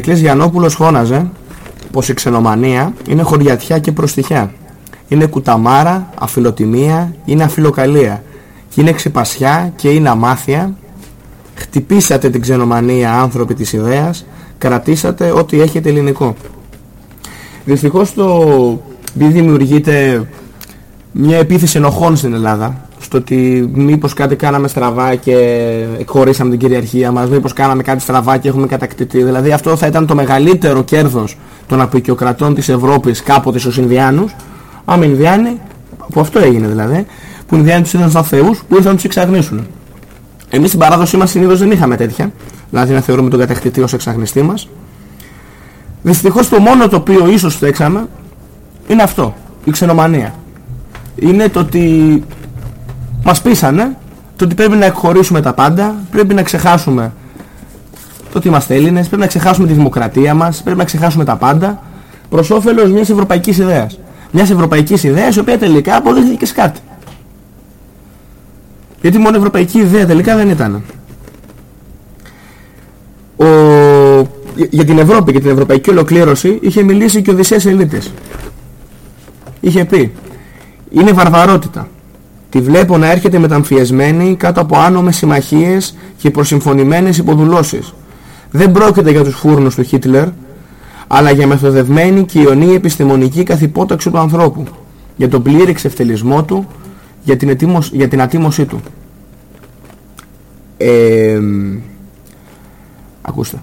S11: Περικλής Γιαννόπουλος φώναζε πως η ξενομανία είναι χωριατιά και προστιχιά. Είναι κουταμάρα, αφιλοτιμία, είναι αφιλοκαλία. Και είναι ξυπασιά και είναι αμάθεια. Χτυπήσατε την ξενομανία άνθρωποι της ιδέας, κρατήσατε ό,τι έχετε ελληνικό. Δυστυχώς το επειδή δημιουργείται μια επίθεση ενοχών στην Ελλάδα στο ότι μήπως κάτι κάναμε στραβά και εκχωρήσαμε την κυριαρχία μας, μήπως κάναμε κάτι στραβά και έχουμε κατακτητή. Δηλαδή αυτό θα ήταν το μεγαλύτερο κέρδος των απεικιοκρατών της Ευρώπης κάποτε στους Ινδιάνους, άμα οι Ινδιάνοι, που αυτό έγινε δηλαδή, που οι Ινδιάνοι τους είδαν σαν θεούς που ήρθαν να τους εξαγνίσουν. Εμείς στην παράδοσή μας συνήθως δεν είχαμε τέτοια, δηλαδή να θεωρούμε τον κατακτητή ως εξαγνιστή μας. Δυστυχώς το μόνο το οποίο ίσως φταίξαμε είναι αυτό, η ξενομανία. Είναι το ότι μας πείσανε το ότι πρέπει να εκχωρήσουμε τα πάντα, πρέπει να ξεχάσουμε το ότι είμαστε Έλληνες, πρέπει να ξεχάσουμε τη δημοκρατία μας, πρέπει να ξεχάσουμε τα πάντα προς όφελος μιας ευρωπαϊκής ιδέας. Μιας ευρωπαϊκής ιδέας η οποία τελικά αποδείχθηκε και σε κάτι. Γιατί μόνο ευρωπαϊκή ιδέα τελικά δεν ήταν. Ο... Για την Ευρώπη και την ευρωπαϊκή ολοκλήρωση είχε μιλήσει και ο Οδυσσέας Ελίτης. Είχε πει, είναι βαρβαρότητα. Τη βλέπω να έρχεται μεταμφιεσμένη κάτω από άνομες συμμαχίες και προσυμφωνημένες υποδουλώσεις. Δεν πρόκειται για τους φούρνους του Χίτλερ, αλλά για μεθοδευμένη και ιονή επιστημονική καθυπόταξη του ανθρώπου, για τον πλήρη εξευτελισμό του, για την, ετοίμος, για την ατίμωσή του. Ε, ακούστε.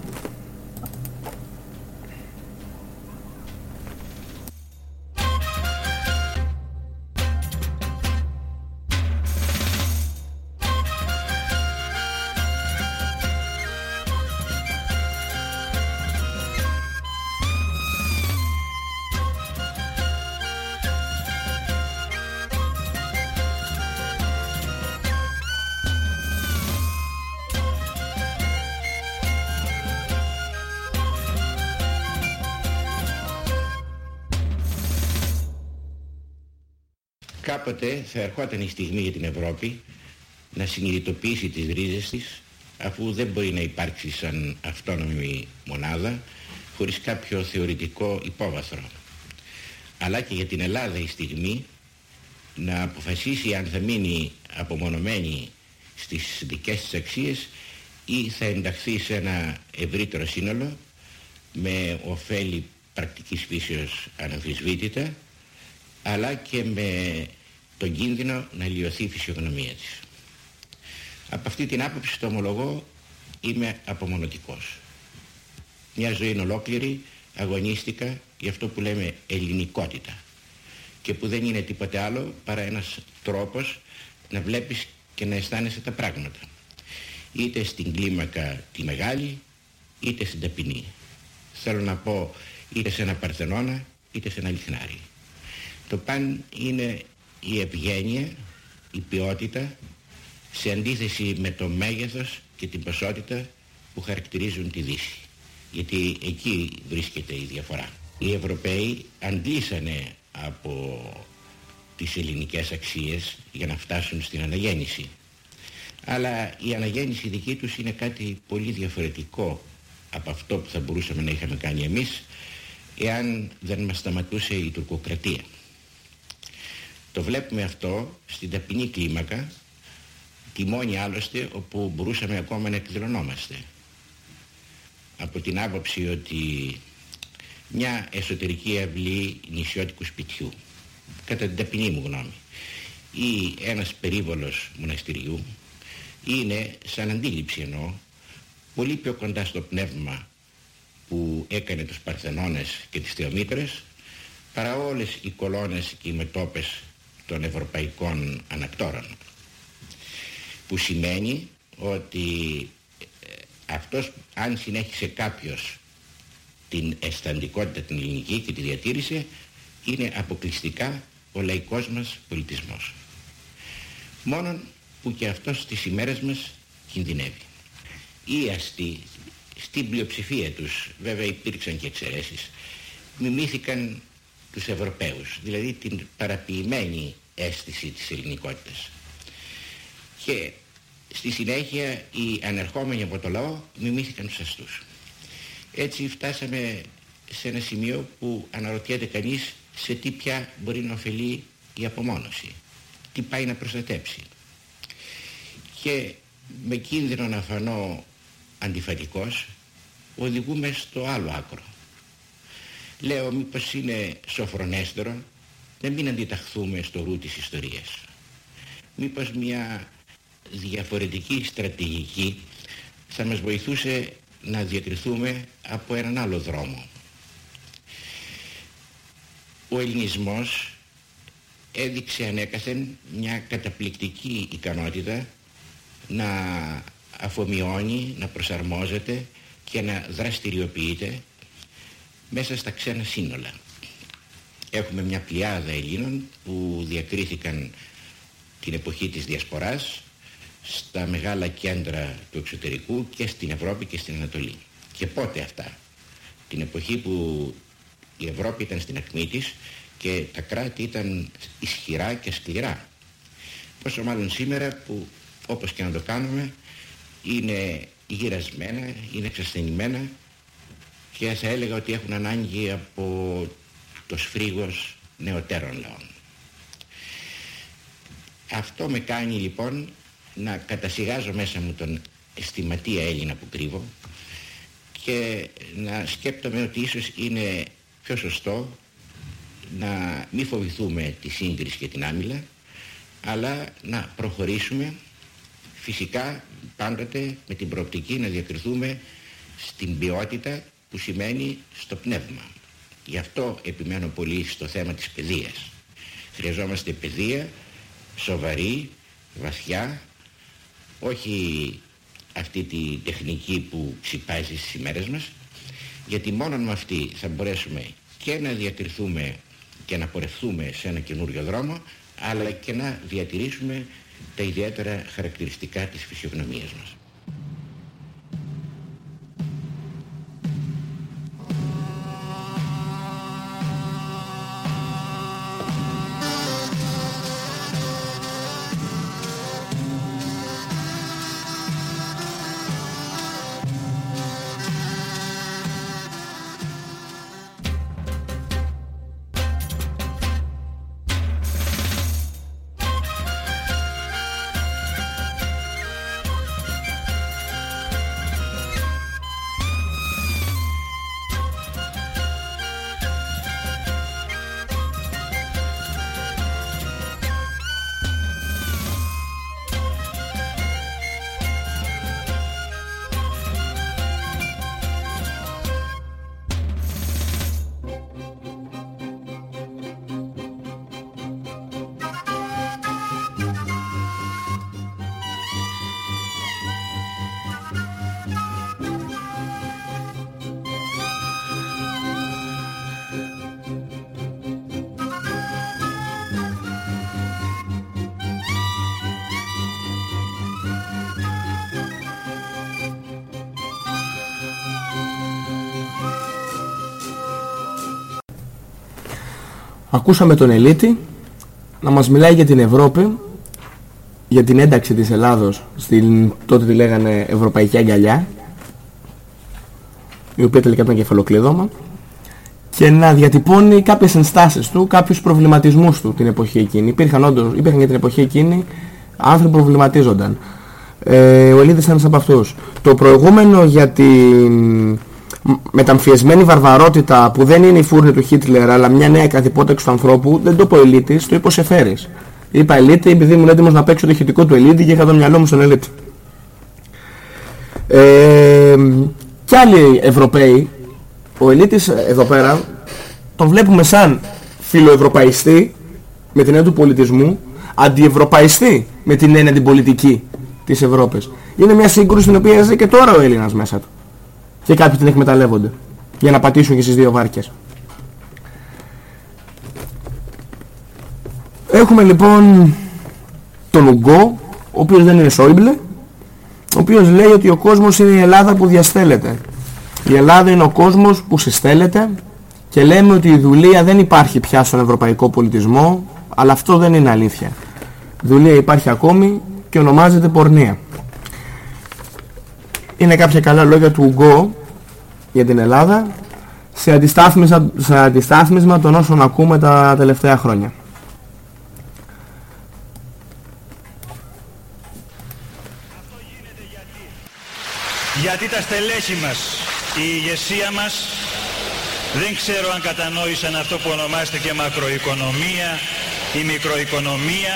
S20: Ερχόταν η στιγμή για την Ευρώπη να συνειδητοποιήσει τις ρίζες της αφού δεν μπορεί να υπάρξει σαν αυτόνομη μονάδα χωρίς κάποιο θεωρητικό υπόβαθρο. Αλλά και για την Ελλάδα η στιγμή να αποφασίσει αν θα μείνει απομονωμένη στις δικές της αξίες ή θα ενταχθεί σε ένα ευρύτερο σύνολο με ωφέλη πρακτικής φύσεως αναμφισβήτητα αλλά και με τον κίνδυνο να λιωθεί η φυσιογνωμία της. Από αυτή την άποψη το ομολογώ είμαι απομονωτικός. Μια ζωή ολόκληρη αγωνίστηκα για αυτό που λέμε ελληνικότητα και που δεν είναι τίποτε άλλο παρά ένας τρόπος να βλέπεις και να αισθάνεσαι τα πράγματα. Είτε στην κλίμακα τη μεγάλη είτε στην ταπεινή. Θέλω να πω είτε σε ένα παρθενώνα είτε σε ένα λιχνάρι. Το παν είναι η ευγένεια, η ποιότητα σε αντίθεση με το μέγεθος και την ποσότητα που χαρακτηρίζουν τη Δύση. Γιατί εκεί βρίσκεται η διαφορά. Οι Ευρωπαίοι αντλήσανε από τις ελληνικές αξίες για να φτάσουν στην αναγέννηση. Αλλά η αναγέννηση δική τους είναι κάτι πολύ διαφορετικό από αυτό που θα μπορούσαμε να είχαμε κάνει εμείς εάν δεν μας σταματούσε η τουρκοκρατία. Το βλέπουμε αυτό στην ταπεινή κλίμακα, τη μόνη άλλωστε όπου μπορούσαμε ακόμα να εκδηλωνόμαστε. Από την άποψη ότι μια εσωτερική αυλή νησιώτικου σπιτιού, κατά την ταπεινή μου γνώμη, ή ένας περίβολος μοναστηριού, είναι σαν αντίληψη εννοώ, πολύ πιο κοντά στο πνεύμα που έκανε τους Παρθενώνες και τις Θεομήτρες παρά όλες οι κολόνες και οι μετόπες των ευρωπαϊκών ανακτόρων που σημαίνει ότι ε, αυτός αν συνέχισε κάποιος την αισθαντικότητα την ελληνική και τη διατήρησε είναι αποκλειστικά ο λαϊκός μας πολιτισμός. Μόνον που και αυτός στις ημέρες μας κινδυνεύει. Οι αστεί στην πλειοψηφία τους. Βέβαια υπήρξαν και εξαιρέσεις. Μιμήθηκαν τους Ευρωπαίους, δηλαδή την παραποιημένη αίσθηση της ελληνικότητας. Και στη συνέχεια οι ανερχόμενοι από το λαό μιμήθηκαν τους αστούς. Έτσι φτάσαμε σε ένα σημείο που αναρωτιέται κανείς σε τι πια μπορεί να ωφελεί η απομόνωση. Τι πάει να προστατέψει. Και με κίνδυνο να φανώ αντιφατικός οδηγούμε στο άλλο άκρο. Λέω μήπως είναι σοφρονέστερο να μην αντιταχθούμε στο ρου της ιστορίας. Μήπως μια διαφορετική στρατηγική θα μας βοηθούσε να διακριθούμε από έναν άλλο δρόμο. Ο ελληνισμός έδειξε ανέκαθεν μια καταπληκτική ικανότητα να αφομοιώνει, να προσαρμόζεται και να δραστηριοποιείται μέσα στα ξένα σύνολα. Έχουμε μια πλειάδα Ελλήνων που διακρίθηκαν την εποχή της Διασποράς στα μεγάλα κέντρα του εξωτερικού και στην Ευρώπη και στην Ανατολή. Και πότε αυτά; Την εποχή που η Ευρώπη ήταν στην ακμή της και τα κράτη ήταν ισχυρά και σκληρά. Πόσο μάλλον σήμερα που όπως και να το κάνουμε είναι γυρασμένα, είναι εξασθενημένα και θα έλεγα ότι έχουν ανάγκη από το σφρίγος νεωτέρων λαών. Αυτό με κάνει λοιπόν να κατασυγάζω μέσα μου τον αισθηματία Έλληνα που κρύβω και να σκέπτομαι ότι ίσως είναι πιο σωστό να μην φοβηθούμε τη σύγκριση και την άμυλα αλλά να προχωρήσουμε φυσικά πάντοτε με την προοπτική να διακριθούμε στην ποιότητα που σημαίνει στο πνεύμα. Γι' αυτό επιμένω πολύ στο θέμα της παιδείας. Χρειαζόμαστε παιδεία σοβαρή, βαθιά, όχι αυτή τη τεχνική που ξυπάζει στις ημέρες μας, γιατί μόνο με αυτή θα μπορέσουμε και να διακριθούμε και να πορευθούμε σε ένα καινούριο δρόμο, αλλά και να διατηρήσουμε τα ιδιαίτερα χαρακτηριστικά της φυσιογνωμίας μας.
S11: Ακούσαμε τον Ελίτη να μας μιλάει για την Ευρώπη, για την ένταξη της Ελλάδος στην τότε τη λέγανε Ευρωπαϊκή Αγκαλιά, η οποία τελικά ήταν κεφαλοκλείδωμα, και να διατυπώνει κάποιες ενστάσεις του, κάποιους προβληματισμούς του την εποχή εκείνη. Υπήρχαν όντως, υπήρχαν για την εποχή εκείνη άνθρωποι που προβληματίζονταν. Ε, ο Ελίτης ήταν ένας από αυτούς. Το προηγούμενο για την μεταμφιεσμένη βαρβαρότητα που δεν είναι η φούρνη του Χίτλερ αλλά μια νέα καθυπόταξη του ανθρώπου δεν το είπε ο Ελίτης, το είπε ο Σεφέρης. Είπα Ελίτη επειδή ήμουν έτοιμος να παίξω το ηχητικό του Ελίτη και είχα το μυαλό μου στον Ελίτη. Ε, και άλλοι Ευρωπαίοι, ο Ελίτης εδώ πέρα τον βλέπουμε σαν φιλοευρωπαϊστή με την έννοια του πολιτισμού, αντιευρωπαϊστή με την έννοια την πολιτική της Ευρώπης. Είναι μια σύγκρουση στην οποία ζει και τώρα ο Έλληνας μέσα του και κάποιοι την εκμεταλλεύονται για να πατήσουν και στις δύο βάρκες. Έχουμε λοιπόν τον Ουγκό, ο οποίος δεν είναι Σόιμπλε, ο οποίος λέει ότι ο κόσμος είναι η Ελλάδα που διαστέλλεται. Η Ελλάδα είναι ο κόσμος που συστέλλεται και λέμε ότι η δουλεία δεν υπάρχει πια στον ευρωπαϊκό πολιτισμό, αλλά αυτό δεν είναι αλήθεια. δουλεία υπάρχει ακόμη και ονομάζεται πορνεία είναι κάποια καλά λόγια του Ουγκό για την Ελλάδα σε αντιστάθμισμα, σε αντιστάθμισμα των όσων ακούμε τα τελευταία χρόνια.
S21: γιατί τα στελέχη μας, η ηγεσία μας δεν ξέρω αν κατανόησαν αυτό που ονομάζεται και μακροοικονομία ή μικροοικονομία.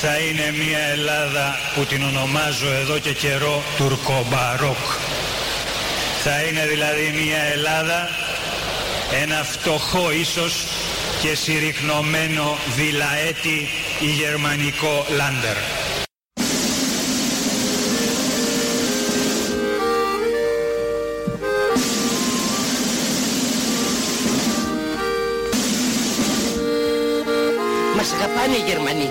S21: θα είναι μια Ελλάδα που την ονομάζω εδώ και καιρό τουρκομπαρόκ. Θα είναι δηλαδή μια Ελλάδα, ένα φτωχό ίσως και συρρυκνωμένο βιλαέτη ή γερμανικό λάντερ.
S22: Μας αγαπάνε οι Γερμανοί.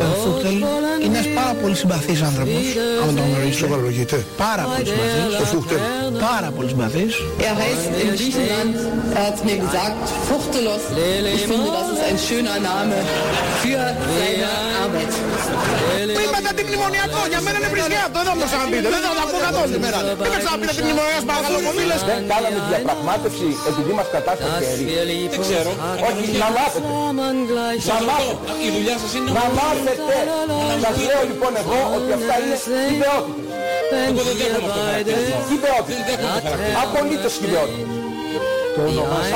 S23: Ο Φούχτελ είναι ένας πάρα πολύ συμπαθής άνθρωπος, αν τον γνωρίζετε.
S24: Σοβαρολογείτε.
S23: Πάρα πολύ συμπαθής.
S24: Ο Φούχτελ.
S23: Πάρα πολύ συμπαθής.
S6: Er heißt in Griechenland, er hat mir gesagt, Fuchtelos. Ich finde, das ist ein schöner Name für seine Arbeit.
S23: Που είπατε αντιμνημονιακό, για μένα είναι βρισκιά αυτό, δεν θα μου το ξαναπείτε. Δεν θα τα πω καθόλου σήμερα. Δεν με ξαναπείτε αντιμνημονιακό, παρακαλώ μου μίλες.
S8: Δεν κάναμε διαπραγμάτευση επειδή μας κατάστασε χέρι.
S3: Δεν ξέρω.
S8: Όχι, να μάθετε. Να μάθετε.
S3: Η δουλειά σας είναι
S8: Να μάθετε. Σας λέω λοιπόν εγώ ότι αυτά είναι χιδεότητες.
S3: Εγώ δεν δέχομαι αυτό το χαρακτηρισμό.
S8: Χιδεότητες.
S3: Δεν δέχομαι το χαρακτηρισμό.
S8: Απολύτως χιδεότητες.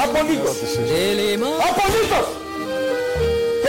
S8: Απολύτως. Απολύτως.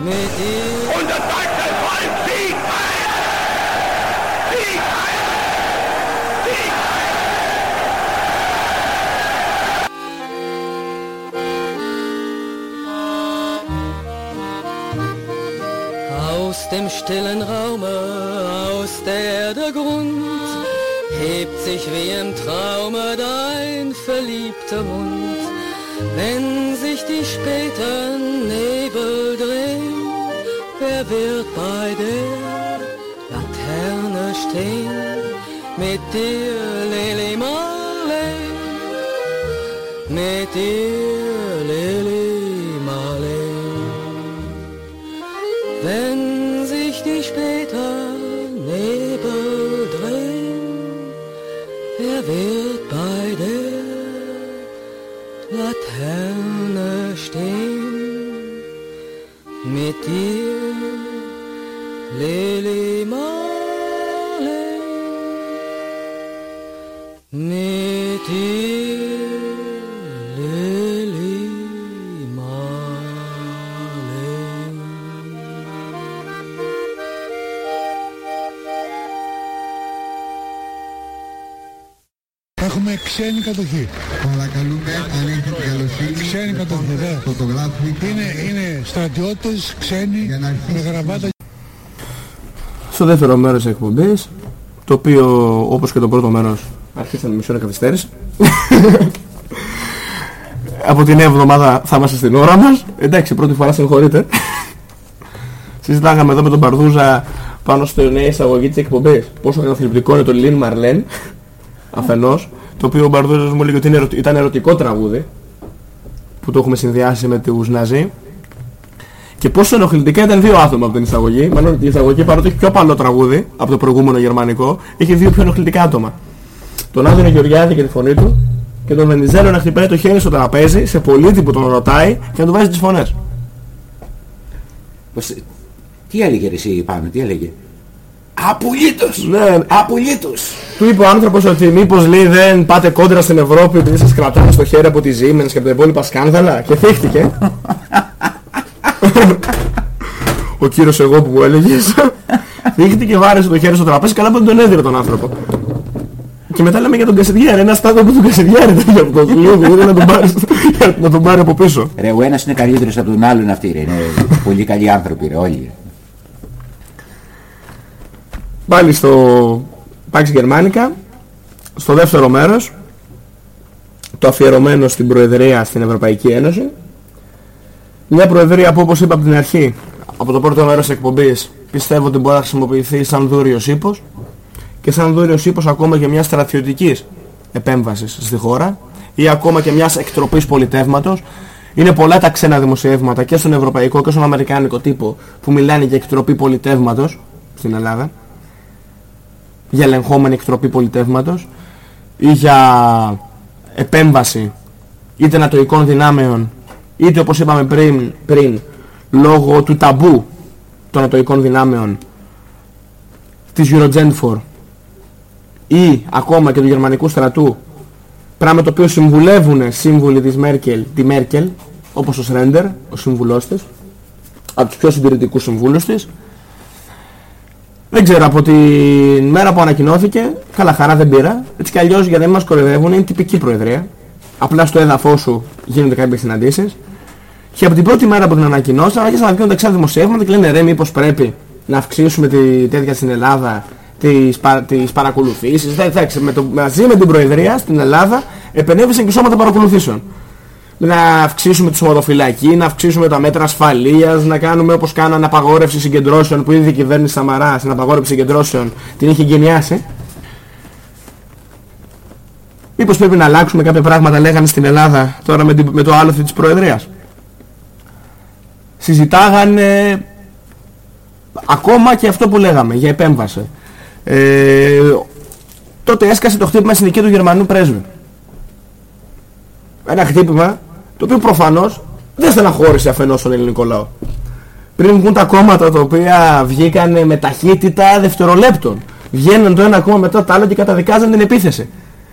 S8: Und das deutsche Volk siegt! Siegt! Siegt!
S5: Aus dem stillen Raume, aus der Erde Grund, hebt sich wie im Traume dein verliebter Mund. Wenn sich die späten Nebel drehen, wer wird bei der Laterne stehen? Mit dir, Lili Marley, mit dir,
S9: ξένη κατοχή.
S10: Παρακαλούμε, αν έχετε την καλοσύνη,
S9: Ξένη κατοχή, βέβαια.
S10: φωτογράφοι.
S9: Είναι, είναι στρατιώτες, ξένοι, με γραβάτα.
S11: Στο δεύτερο μέρος της εκπομπής, το οποίο όπως και το πρώτο μέρος Αρχίσαμε μισό ώρα καθυστέρηση. Από την νέα εβδομάδα θα είμαστε στην ώρα μας. Εντάξει, πρώτη φορά συγχωρείτε. Συζητάγαμε εδώ με τον Παρδούζα πάνω στο νέα εισαγωγή της εκπομπής. Πόσο καταθλιπτικό είναι το Λιν Μαρλέν, αφενός, το οποίο ο Παρδούζας μου έλεγε ότι είναι ερω- ήταν ερωτικό τραγούδι, που το έχουμε συνδυάσει με τους Ναζί. Και πόσο ενοχλητικά ήταν δύο άτομα από την εισαγωγή. Μάλλον η εισαγωγή παρότι έχει πιο παλό τραγούδι από το προηγούμενο γερμανικό, έχει δύο πιο ενοχλητικά άτομα. Τον Άδωνο Γεωργιάδη και τη φωνή του και τον Βενιζέλο να χτυπάει το χέρι στο τραπέζι σε πολίτη που τον ρωτάει και να του βάζει τις φωνές.
S25: Πώς- Τι έλεγε ρε εσύ πάνω, τι έλεγε; Απολύτως!
S11: Ναι,
S25: Απολύτως!
S11: Του είπε ο άνθρωπος ότι μήπως λέει δεν πάτε κόντρα στην Ευρώπη επειδή σας κρατάνε στο χέρι από τις Siemens και από τα υπόλοιπα σκάνδαλα και θύχτηκε. ο κύριος εγώ που μου έλεγες θύχτηκε βάρεσε το χέρι στο τραπέζι καλά που δεν τον έδινε τον άνθρωπο. Και μετά λέμε για τον Κασιδιάρη, ένα στάδιο που τον Κασιδιάρη ήταν για αυτό. Του λέω δηλαδή να τον πάρει, να τον πάρει από πίσω.
S25: Ρε, ο ένας είναι καλύτερος από τον άλλον αυτοί ρε. Είναι πολύ καλοί άνθρωποι ρε, όλοι.
S11: Πάλι στο Pax Germanica, στο δεύτερο μέρος, το αφιερωμένο στην Προεδρία στην Ευρωπαϊκή Ένωση. Μια Προεδρία που όπως είπα από την αρχή, από το πρώτο μέρος της εκπομπής, πιστεύω ότι μπορεί να χρησιμοποιηθεί σαν δούριος ύπος και σαν δούριος ύπος ακόμα και μιας στρατιωτικής επέμβασης στη χώρα ή ακόμα και μιας εκτροπής πολιτεύματος. Είναι πολλά τα ξένα δημοσιεύματα και στον ευρωπαϊκό και στον αμερικάνικο τύπο που μιλάνε για εκτροπή πολιτεύματος στην Ελλάδα για ελεγχόμενη εκτροπή πολιτεύματος ή για επέμβαση είτε νατοικών δυνάμεων είτε όπως είπαμε πριν, πριν λόγω του ταμπού των νατοικών δυνάμεων της Eurogenfor ή ακόμα και του γερμανικού στρατού πράγμα το οποίο συμβουλεύουν σύμβουλοι της Μέρκελ, τη Μέρκελ όπως ο Σρέντερ, ο σύμβουλός της από τους πιο συντηρητικούς συμβούλους της δεν ξέρω, από τη μέρα που ανακοινώθηκε, καλά χαρά δεν πήρα. Έτσι κι αλλιώς για να μην μας κοροϊδεύουν είναι τυπική προεδρία. Απλά στο έδαφο σου γίνονται κάποιες συναντήσεις. Και από την πρώτη μέρα που την ανακοινώσαν, άρχισαν να βγαίνουν ξένα δημοσιεύματα και λένε ρε μήπως πρέπει να αυξήσουμε τη τέτοια στην Ελλάδα τις, πα, τις παρακολουθήσεις. Δεν, εντάξει, με το, μαζί με την Προεδρία στην Ελλάδα επενέβησαν και σώματα παρακολουθήσεων να αυξήσουμε τη σωματοφυλακή, να αυξήσουμε τα μέτρα ασφαλείας, να κάνουμε όπως κάνανε απαγόρευση συγκεντρώσεων που ήδη η κυβέρνηση Σαμαρά στην απαγόρευση συγκεντρώσεων την είχε γενιάσει. Μήπως πρέπει να αλλάξουμε κάποια πράγματα λέγανε στην Ελλάδα τώρα με, την- με το άλοθη της Προεδρίας. Συζητάγανε ακόμα και αυτό που λέγαμε για επέμβαση. Ε, τότε έσκασε το χτύπημα στην δική του Γερμανού πρέσβη ένα χτύπημα το οποίο προφανώς δεν στεναχώρησε αφενός τον ελληνικό λαό. Πριν βγουν τα κόμματα τα οποία βγήκαν με ταχύτητα δευτερολέπτων. Βγαίνουν το ένα κόμμα μετά το άλλο και καταδικάζαν την επίθεση.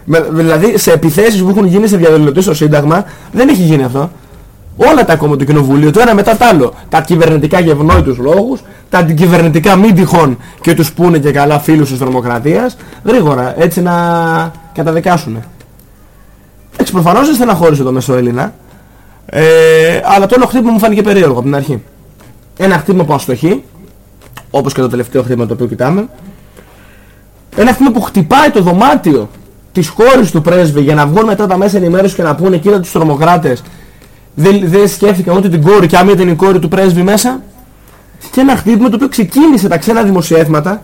S11: Με- δηλαδή σε επιθέσεις που έχουν γίνει σε διαδηλωτή στο Σύνταγμα δεν έχει γίνει αυτό. Όλα τα κόμματα του Κοινοβουλίου, το ένα μετά το άλλο. Τα κυβερνητικά για ευνόητους λόγους, τα αντικυβερνητικά μη τυχόν και τους πούνε και καλά φίλους της τρομοκρατίας, γρήγορα έτσι να καταδικάσουν. Έτσι προφανώς δεν στεναχώρησε το μέσο Έλληνα. Ε, αλλά το όλο χτύπημα μου φάνηκε περίεργο από την αρχή. Ένα χτύπημα που αστοχεί, όπως και το τελευταίο χτύπημα το οποίο κοιτάμε. Ένα χτύπημα που χτυπάει το δωμάτιο της κόρης του πρέσβη για να βγουν μετά τα μέσα ενημέρωσης και να πούνε εκείνα τους τρομοκράτες δεν, δεν σκέφτηκαν ούτε την κόρη και άμα ήταν η κόρη του πρέσβη μέσα. Και ένα χτύπημα το οποίο ξεκίνησε τα ξένα δημοσιεύματα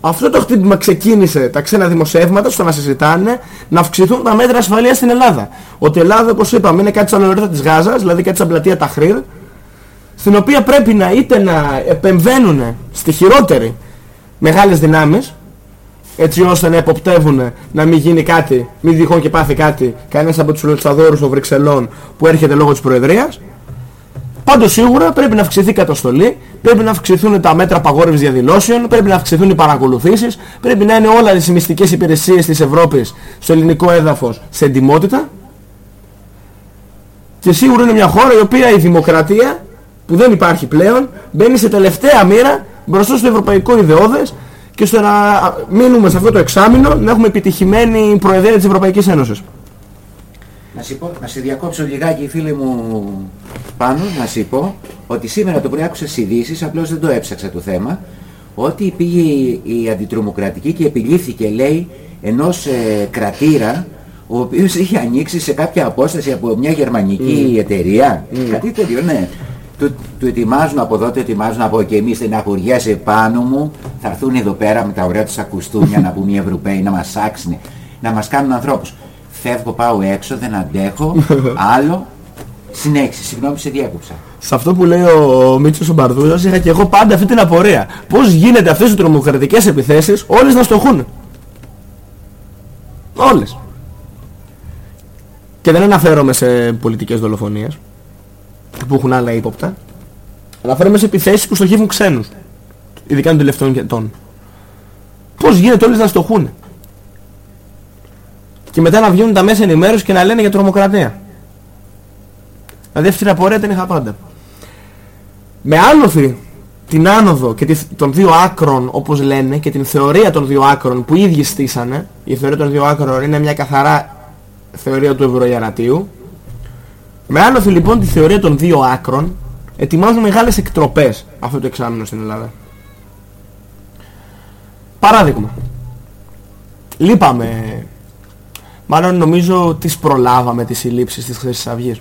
S11: αυτό το χτύπημα ξεκίνησε τα ξένα δημοσιεύματα στο να συζητάνε να αυξηθούν τα μέτρα ασφαλείας στην Ελλάδα. Ότι η Ελλάδα, όπως είπαμε, είναι κάτι σαν λωρίδα της Γάζας, δηλαδή κάτι σαν πλατεία Ταχρήρ, στην οποία πρέπει να είτε να επεμβαίνουν στη χειρότερη μεγάλες δυνάμεις, έτσι ώστε να εποπτεύουν να μην γίνει κάτι, μην τυχόν και πάθει κάτι, κανένας από τους λοτσαδόρους των Βρυξελών που έρχεται λόγω της Προεδρίας. Πάντως σίγουρα πρέπει να αυξηθεί η καταστολή, πρέπει να αυξηθούν τα μέτρα απαγόρευσης διαδηλώσεων, πρέπει να αυξηθούν οι παρακολουθήσεις, πρέπει να είναι όλες οι μυστικές υπηρεσίες της Ευρώπης στο ελληνικό έδαφος σε εντιμότητα. Και σίγουρα είναι μια χώρα η οποία η δημοκρατία που δεν υπάρχει πλέον μπαίνει σε τελευταία μοίρα μπροστά στο ευρωπαϊκό ιδεώδες και στο να μείνουμε σε αυτό το εξάμεινο να έχουμε επιτυχημένη προεδρία της Ευρωπαϊκής Ένωσης.
S25: Να, σε πω- να σε διακόψω λιγάκι φίλε μου πάνω, να σου πω ότι σήμερα το πρωί άκουσα στις ειδήσεις, απλώς δεν το έψαξα το θέμα, ότι πήγε η, η αντιτρομοκρατική και επιλήφθηκε λέει ενός ε, κρατήρα ο οποίος είχε ανοίξει σε κάποια απόσταση από μια γερμανική εταιρεία. Κάτι τέτοιο, ναι. Του, του ετοιμάζουν από εδώ, του ετοιμάζουν από εκεί. Εμείς στεναχωριέσαι πάνω μου. Θα έρθουν εδώ πέρα με τα ωραία τους ακουστούμια να πούμε οι Ευρωπαίοι να μας άξουν, να μας κάνουν ανθρώπους. Φεύγω, πάω έξω, δεν αντέχω. Άλλο. Συνέχισε, συγγνώμη, σε διέκοψα.
S11: Σε αυτό που λέει ο Μίτσος ο Μπαρδούζας είχα και εγώ πάντα αυτή την απορία. Πώς γίνεται αυτές οι τρομοκρατικές επιθέσεις όλες να στοχούν; Όλες. Και δεν αναφέρομαι σε πολιτικές δολοφονίες που έχουν άλλα ύποπτα. Αναφέρομαι σε επιθέσεις που στοχεύουν ξένους. Ειδικά των τελευταίων ετών. Πώς γίνεται όλες να στοχούν; Και μετά να βγαίνουν τα μέσα ενημέρωσης και να λένε για τρομοκρατία. Δηλαδή αυτή την απορία την είχα πάντα. Με άνωθη την άνοδο και τη- των δύο άκρων όπως λένε και την θεωρία των δύο άκρων που οι ίδιοι στήσανε η θεωρία των δύο άκρων είναι μια καθαρά θεωρία του ευρωιαρατίου με άνωθη λοιπόν τη θεωρία των δύο άκρων ετοιμάζουν μεγάλες εκτροπές αυτό το εξάμεινο στην Ελλάδα παράδειγμα λείπαμε μάλλον νομίζω τις προλάβαμε τις συλλήψεις της Χρυσής Αυγής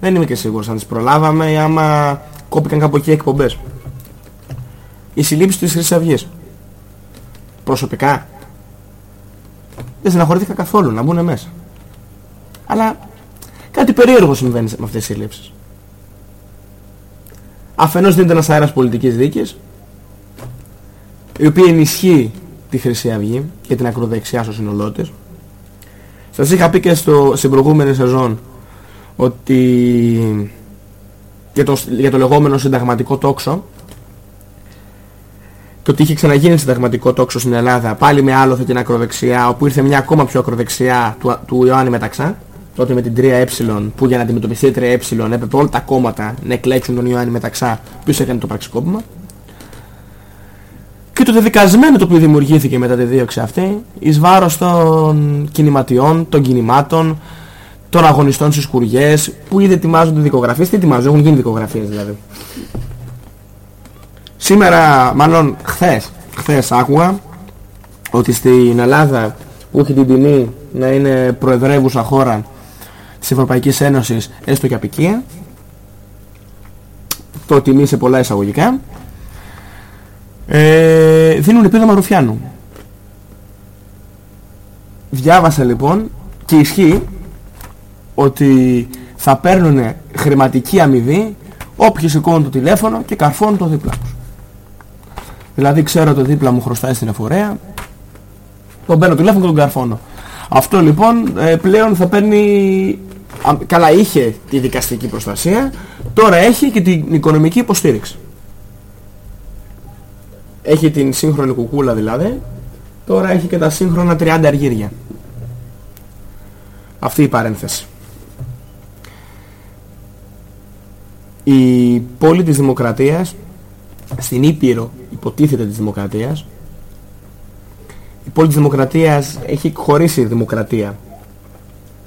S11: δεν είμαι και σίγουρος αν τις προλάβαμε ή άμα κόπηκαν κάπου εκεί εκπομπές. Η συλλήψη της Χρυσής Αυγής. Προσωπικά. Δεν στεναχωρήθηκα καθόλου να μπουν μέσα. Αλλά κάτι περίεργο συμβαίνει με αυτές τις συλλήψεις. Αφενός δίνεται ένας αέρας πολιτικής δίκης η οποία ενισχύει τη Χρυσή Αυγή και την ακροδεξιά στο σύνολό της. Σας είχα πει και στο, στην προηγούμενη σεζόν ότι για το, για το λεγόμενο συνταγματικό τόξο και ότι είχε ξαναγίνει συνταγματικό τόξο στην Ελλάδα πάλι με άλοθη την ακροδεξιά όπου ήρθε μια ακόμα πιο ακροδεξιά του, του Ιωάννη Μεταξά τότε με την 3ε που για να αντιμετωπιστεί η 3ε έπρεπε όλα τα κόμματα να εκλέξουν τον Ιωάννη Μεταξά ποιος έκανε το πραξικόπημα και το δεδικασμένο το οποίο δημιουργήθηκε μετά τη δίωξη αυτή εις βάρος των κινηματιών, των κινημάτων των αγωνιστών στις σκουριές που ήδη ετοιμάζονται δικογραφίες, τι ετοιμάζουν, έχουν γίνει δικογραφίες δηλαδή. Σήμερα, μάλλον χθες, χθες άκουγα ότι στην Ελλάδα που έχει την τιμή να είναι προεδρεύουσα χώρα της Ευρωπαϊκής Ένωσης έστω και απικία το τιμή σε πολλά εισαγωγικά ε, δίνουν επίδομα Ρουφιάνου. Διάβασα λοιπόν και ισχύει ότι θα παίρνουν χρηματική αμοιβή όποιοι σηκώνουν το τηλέφωνο και καρφώνουν το δίπλα τους. Δηλαδή ξέρω το δίπλα μου χρωστάει στην εφορέα, τον παίρνω τηλέφωνο και τον καρφώνω. Αυτό λοιπόν ε, πλέον θα παίρνει, α, καλά είχε τη δικαστική προστασία, τώρα έχει και την οικονομική υποστήριξη. Έχει την σύγχρονη κουκούλα δηλαδή, τώρα έχει και τα σύγχρονα 30 αργύρια. Αυτή η παρένθεση. Η πόλη της Δημοκρατίας, στην Ήπειρο υποτίθεται της Δημοκρατίας, η πόλη της Δημοκρατίας έχει χωρίσει δημοκρατία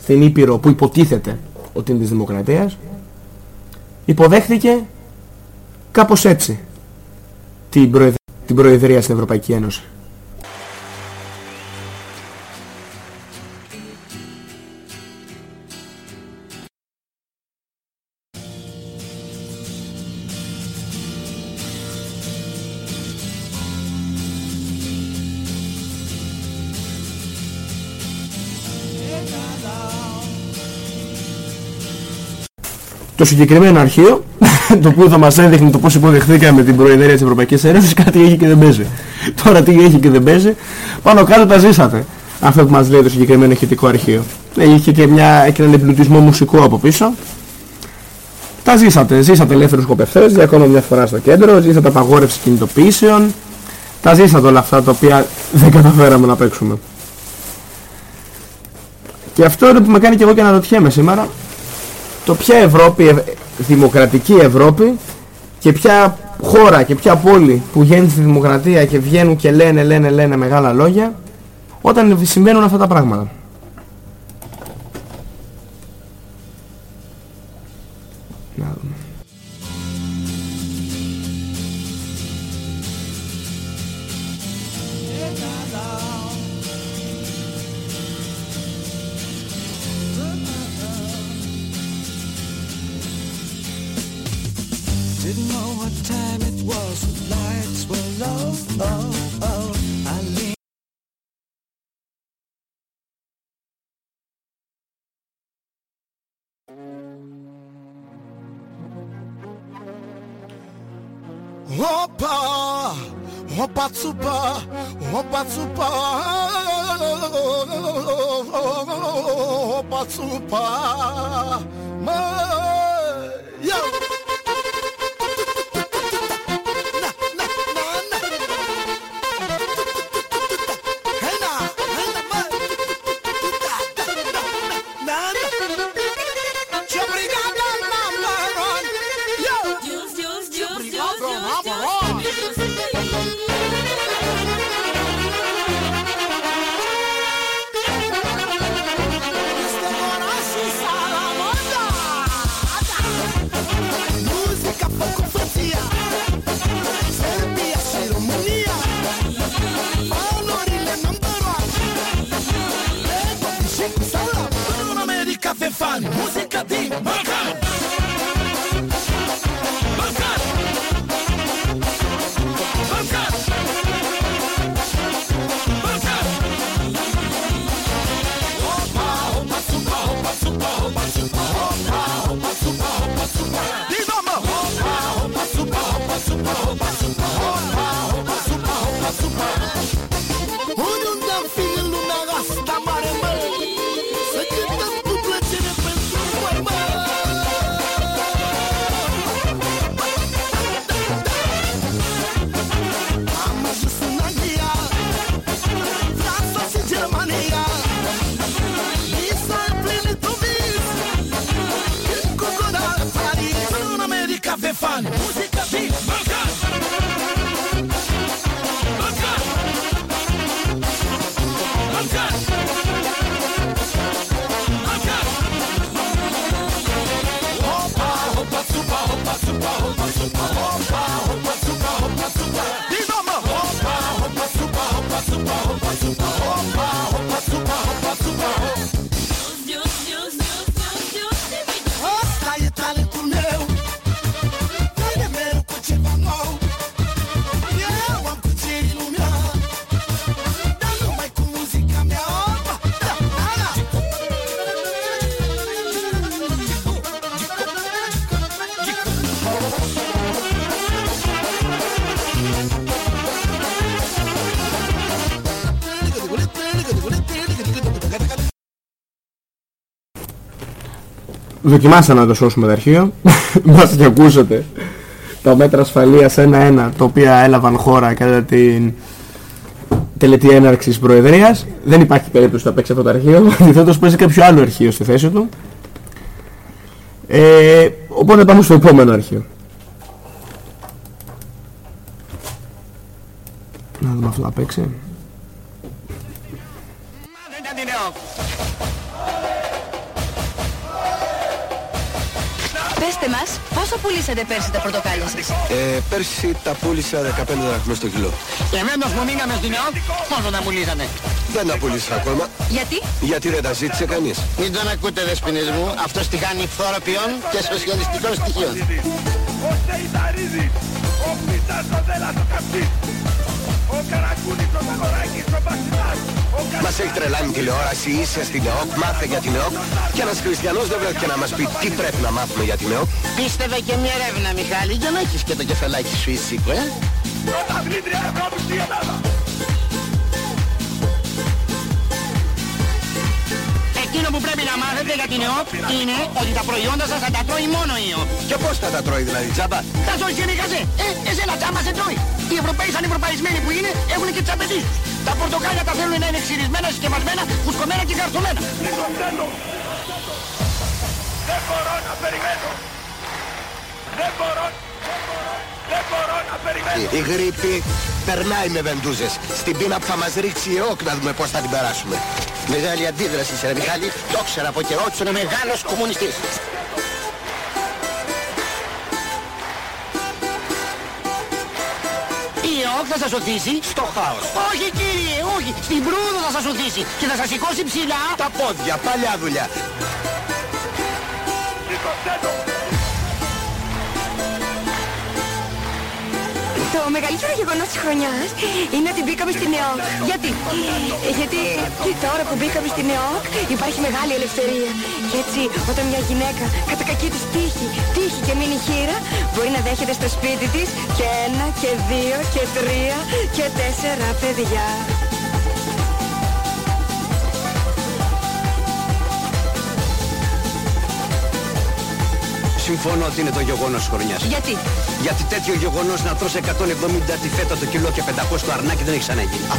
S11: στην Ήπειρο που υποτίθεται ότι είναι της Δημοκρατίας, υποδέχθηκε κάπως έτσι την, προεδ... την Προεδρία στην Ευρωπαϊκή Ένωση. Το συγκεκριμένο αρχείο, το οποίο θα μας έδειχνε το πώς υποδεχθήκαμε την Προεδρία της Ευρωπαϊκής Ένωσης, κάτι έχει και δεν παίζει. Τώρα τι έχει και δεν παίζει, πάνω κάτω τα ζήσατε. Αυτό που μας λέει το συγκεκριμένο ηχητικό αρχείο. Είχε και, μια, και έναν εμπλουτισμό μουσικό από πίσω. Τα ζήσατε. Ζήσατε ελεύθερους σκοπευτές για ακόμα μια φορά στο κέντρο. Ζήσατε απαγόρευση κινητοποιήσεων. Τα ζήσατε όλα αυτά τα οποία δεν καταφέραμε να παίξουμε. Και αυτό είναι που με κάνει και εγώ και να ρωτιέμαι σήμερα το ποια Ευρώπη, ευ- δημοκρατική Ευρώπη και ποια χώρα και ποια πόλη που βγαίνει στη δημοκρατία και βγαίνουν και λένε, λένε, λένε μεγάλα λόγια όταν συμβαίνουν αυτά τα πράγματα. Δοκιμάσαμε να το σώσουμε το αρχείο. Μας και ακούσατε τα μέτρα ασφαλείας ένα-ένα τα οποία έλαβαν χώρα κατά την τελετή έναρξης προεδρίας. Δεν υπάρχει περίπτωση να παίξει αυτό το αρχείο. Αντιθέτως παίζει κάποιο άλλο αρχείο στη θέση του. Ε, οπότε πάμε στο επόμενο αρχείο. Να δούμε αυτό να παίξει.
S26: Πουλήσατε πέρσι τα πορτοκάλια σας;
S27: Ε, πέρσι τα πούλησα 15 δραχμές το κιλό.
S28: Και εμένος που μείναμε στην ΕΟΚ, πόσο τα πουλήσατε.
S27: Δεν τα πούλησα ακόμα.
S26: Γιατί;
S27: Γιατί δεν τα ζήτησε κανείς.
S28: Μην τον ακούτε δεσποινές μου, αυτός τη χάνει φθοροποιών και σοσιαλιστικών στοιχείων.
S22: Ο Σεϊταρίδης, ο Πίτας ο Δέλλας ο Καψής, ο Καρακούνης ο Μαγοράκης ο Μπασινάς,
S27: μας έχει τρελάνει τηλεόραση, είσαι στην ΕΟΚ, μάθε για την ΕΟΚ. Και ένας χριστιανός δεν βρέθηκε να μας πει τι πρέπει να μάθουμε για την ΕΟΚ.
S28: Πίστευε και μια έρευνα, Μιχάλη, για να έχεις και το κεφαλάκι σου ήσυχο, ε. Εκείνο που πρέπει να μάθετε για την ΕΟΠ είναι ότι τα προϊόντα σας θα τα τρώει μόνο η ΕΟΠ.
S27: Και πώς θα τα τρώει δηλαδή, τσάμπα.
S28: Θα και εσύ Ε, εσένα τσάμπα σε τρώει. Οι Ευρωπαίοι σαν ευρωπαϊσμένοι που είναι έχουν και τσάπεζί! Τα πορτοκάλια τα θέλουν να είναι ξυρισμένα, συσκευασμένα, φουσκωμένα και καρθωμένα.
S22: Δεν μπορώ να περιμένω. Δεν μπορώ. Δεν μπορώ να περιμένω.
S27: Η γρήπη περνάει με βεντούζες. Στην πείνα που θα μας ρίξει η ΕΟΚ να δούμε πώς θα την περάσουμε.
S28: Μεγάλη αντίδραση σε ρε Μιχάλη. Το ξέρα από καιρό ότι είναι μεγάλος κομμουνιστής. Η ΕΟΚ θα σας οθήσει στο χάος. Όχι κύριε, όχι. Στην προύδο θα σας οθήσει και θα σας σηκώσει ψηλά
S27: Τα πόδια, παλιά δουλειά.
S29: Το μεγαλύτερο γεγονός της χρονιάς είναι ότι μπήκαμε στην ΕΟΚ. Γιατί; Ε, Γιατί τώρα που μπήκαμε στην ΕΟΚ υπάρχει μεγάλη ελευθερία. Και έτσι όταν μια γυναίκα κατά κακή της τύχη, τύχη και μείνει χείρα, μπορεί να δέχεται στο σπίτι της και ένα και δύο και τρία και τέσσερα παιδιά.
S27: Συμφωνώ ότι είναι το γεγονός χρονιάς.
S29: Γιατί;
S27: Γιατί τέτοιο γεγονός να τρως 170 τη φέτα το κιλό και 500 το αρνάκι δεν έχει ξαναγίνει. Α,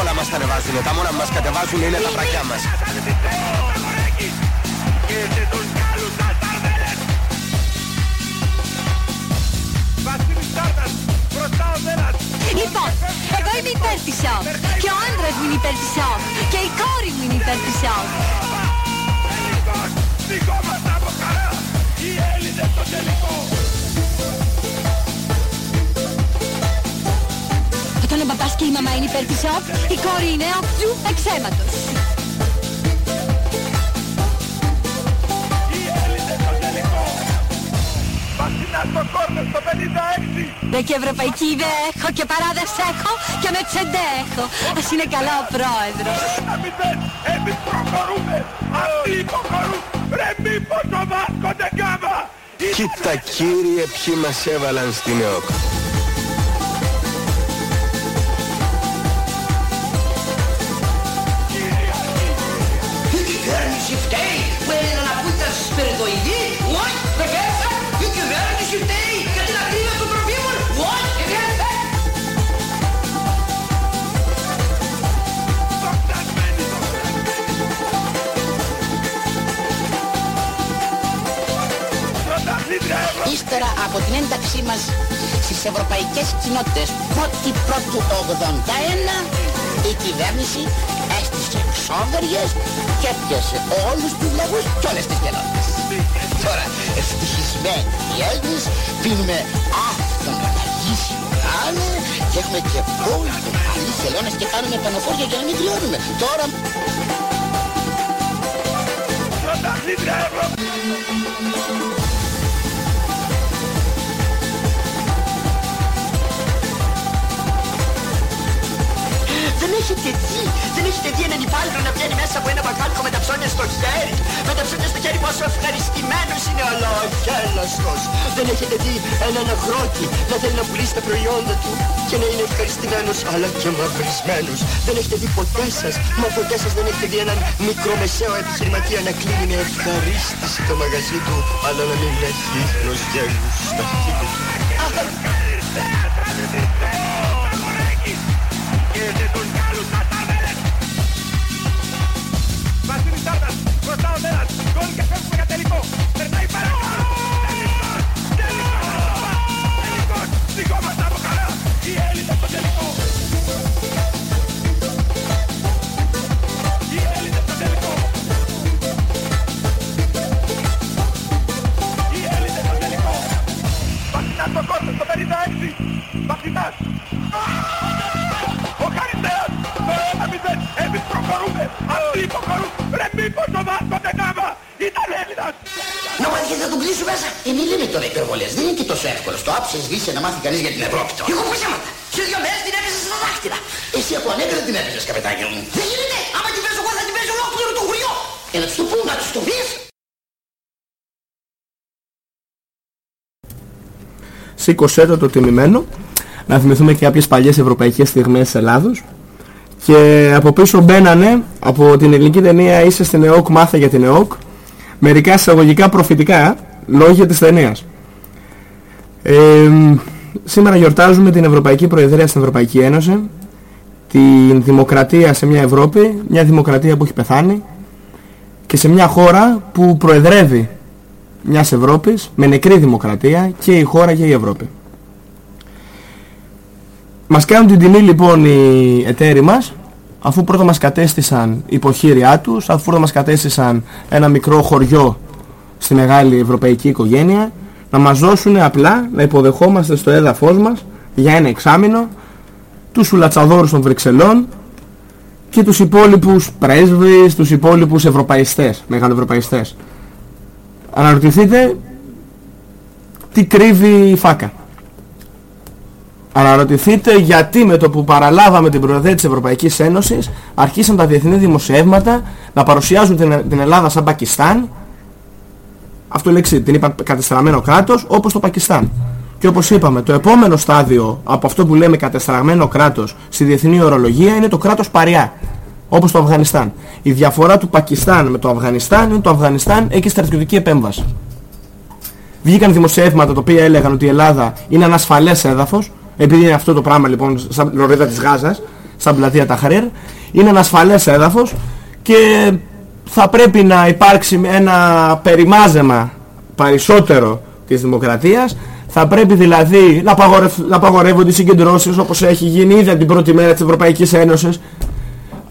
S27: Όλα μας τα ανεβάζουν. Τα μόνα που μας κατεβάζουν είναι τα βρακιά μας.
S26: Λοιπόν, εγώ είμαι υπέρ της ΣΟΚ. Και ο άντρας μου είναι υπέρ της ΣΟΚ. Και η κόρη μου είναι υπέρ της ΣΟΚ. Όταν ο μπαμπάς και η μαμά είναι υπέρ της ΣΟΚ, η κόρη είναι οκτζού εξαίματος. Δε και ευρωπαϊκή δεν έχω και παράδες έχω και με τσεντέχω. Ας είναι καλά ο πρόεδρος.
S23: Εμείς προχωρούμε! Αυτοί υποχωρούν! Ρε μήπως ο Βάσκο δεν κάμα!
S27: Κοίτα κύριε ποιοι μας έβαλαν στην ΕΟΚ.
S28: Από την ένταξή μας στις ευρωπαϊκές κοινότητες 1η πρώτου 81 η κυβέρνηση έστησε ξόβεριες και έπιασε όλους τους λαγούς και όλες τις κοινότητες. Τώρα ευτυχισμένοι οι Έλληνες πίνουμε άφθονο λαγίσιμο ράνε και έχουμε και πολύ καλή χελώνες και κάνουμε πανοφόρια για να μην δηλώνουμε. Τώρα
S22: Δεν έχετε δει, δεν έχετε δει έναν υπάλληλο να βγαίνει μέσα από ένα μπακάλικο με τα ψώνια στο χέρι. Με τα ψώνια στο χέρι πόσο ευχαριστημένος είναι ο λογέλαστος. Δεν έχετε δει έναν αγρότη να θέλει να πουλήσει τα προϊόντα του και να είναι ευχαριστημένος αλλά και μαυρισμένος. Δεν έχετε δει ποτέ σας, μα ποτέ σας δεν έχετε δει έναν μικρομεσαίο επιχειρηματία να κλείνει με ευχαρίστηση το μαγαζί του αλλά να μην έχει προσγέλους στα χείλη του.
S28: Κλείσω μέσα. Ε, μη λέμε τώρα υπερβολές. Δεν είναι και τόσο εύκολο. Στο άψες δύσε να μάθει κανείς για την Ευρώπη τώρα.
S22: Εγώ πω ψέματα. Σε δύο μέρες την έπαιζες στα δάχτυλα.
S28: Εσύ από ανέκρα την έπαιζες, καπετάκι μου.
S22: Δεν γίνεται. Άμα την παίζω εγώ θα την παίζω ολόκληρο το χωριό.
S28: Ε, να τους το πούμε, να τους το πεις.
S11: Σήκωσέ το το τιμημένο. Να θυμηθούμε και κάποιες παλιές ευρωπαϊκές στιγμές της Ελλάδος. Και από πίσω μπαίνανε από την ελληνική ταινία «Είσαι στην ΕΟΚ, μάθε για την ΕΟΚ» μερικά εισαγωγικά προφητικά λόγια της ταινίας. Ε, σήμερα γιορτάζουμε την Ευρωπαϊκή Προεδρία στην Ευρωπαϊκή Ένωση, την δημοκρατία σε μια Ευρώπη, μια δημοκρατία που έχει πεθάνει και σε μια χώρα που προεδρεύει μιας Ευρώπης με νεκρή δημοκρατία και η χώρα και η Ευρώπη. Μας κάνουν την τιμή λοιπόν οι εταίροι μας αφού πρώτα μας κατέστησαν υποχείριά τους, αφού πρώτα μας κατέστησαν ένα μικρό χωριό στη μεγάλη ευρωπαϊκή οικογένεια να μας δώσουν απλά να υποδεχόμαστε στο έδαφος μας για ένα εξάμηνο τους ουλατσαδόρους των Βρυξελών και τους υπόλοιπους πρέσβεις, τους υπόλοιπους ευρωπαϊστές, μεγαλοευρωπαϊστές. Αναρωτηθείτε τι κρύβει η φάκα. Αναρωτηθείτε γιατί με το που παραλάβαμε την Προεδρία της Ευρωπαϊκής Ένωσης αρχίσαν τα διεθνή δημοσιεύματα να παρουσιάζουν την, την Ελλάδα σαν Πακιστάν αυτό λέξη την είπα κατεστραμμένο κράτος όπως το Πακιστάν. Και όπως είπαμε, το επόμενο στάδιο από αυτό που λέμε κατεστραμμένο κράτος στη διεθνή ορολογία είναι το κράτος παριά. Όπως το Αφγανιστάν. Η διαφορά του Πακιστάν με το Αφγανιστάν είναι το Αφγανιστάν έχει στρατιωτική επέμβαση. Βγήκαν δημοσιεύματα τα οποία έλεγαν ότι η Ελλάδα είναι ένα ασφαλές έδαφος, επειδή είναι αυτό το πράγμα λοιπόν σαν ρορίδα της Γάζας, σαν πλατεία Ταχρήρ, είναι ένα ασφαλές έδαφος και θα πρέπει να υπάρξει ένα περιμάζεμα περισσότερο της δημοκρατίας. Θα πρέπει δηλαδή να, απαγορευ, να απαγορεύονται οι συγκεντρώσεις όπως έχει γίνει ήδη από την πρώτη μέρα της Ευρωπαϊκής Ένωσης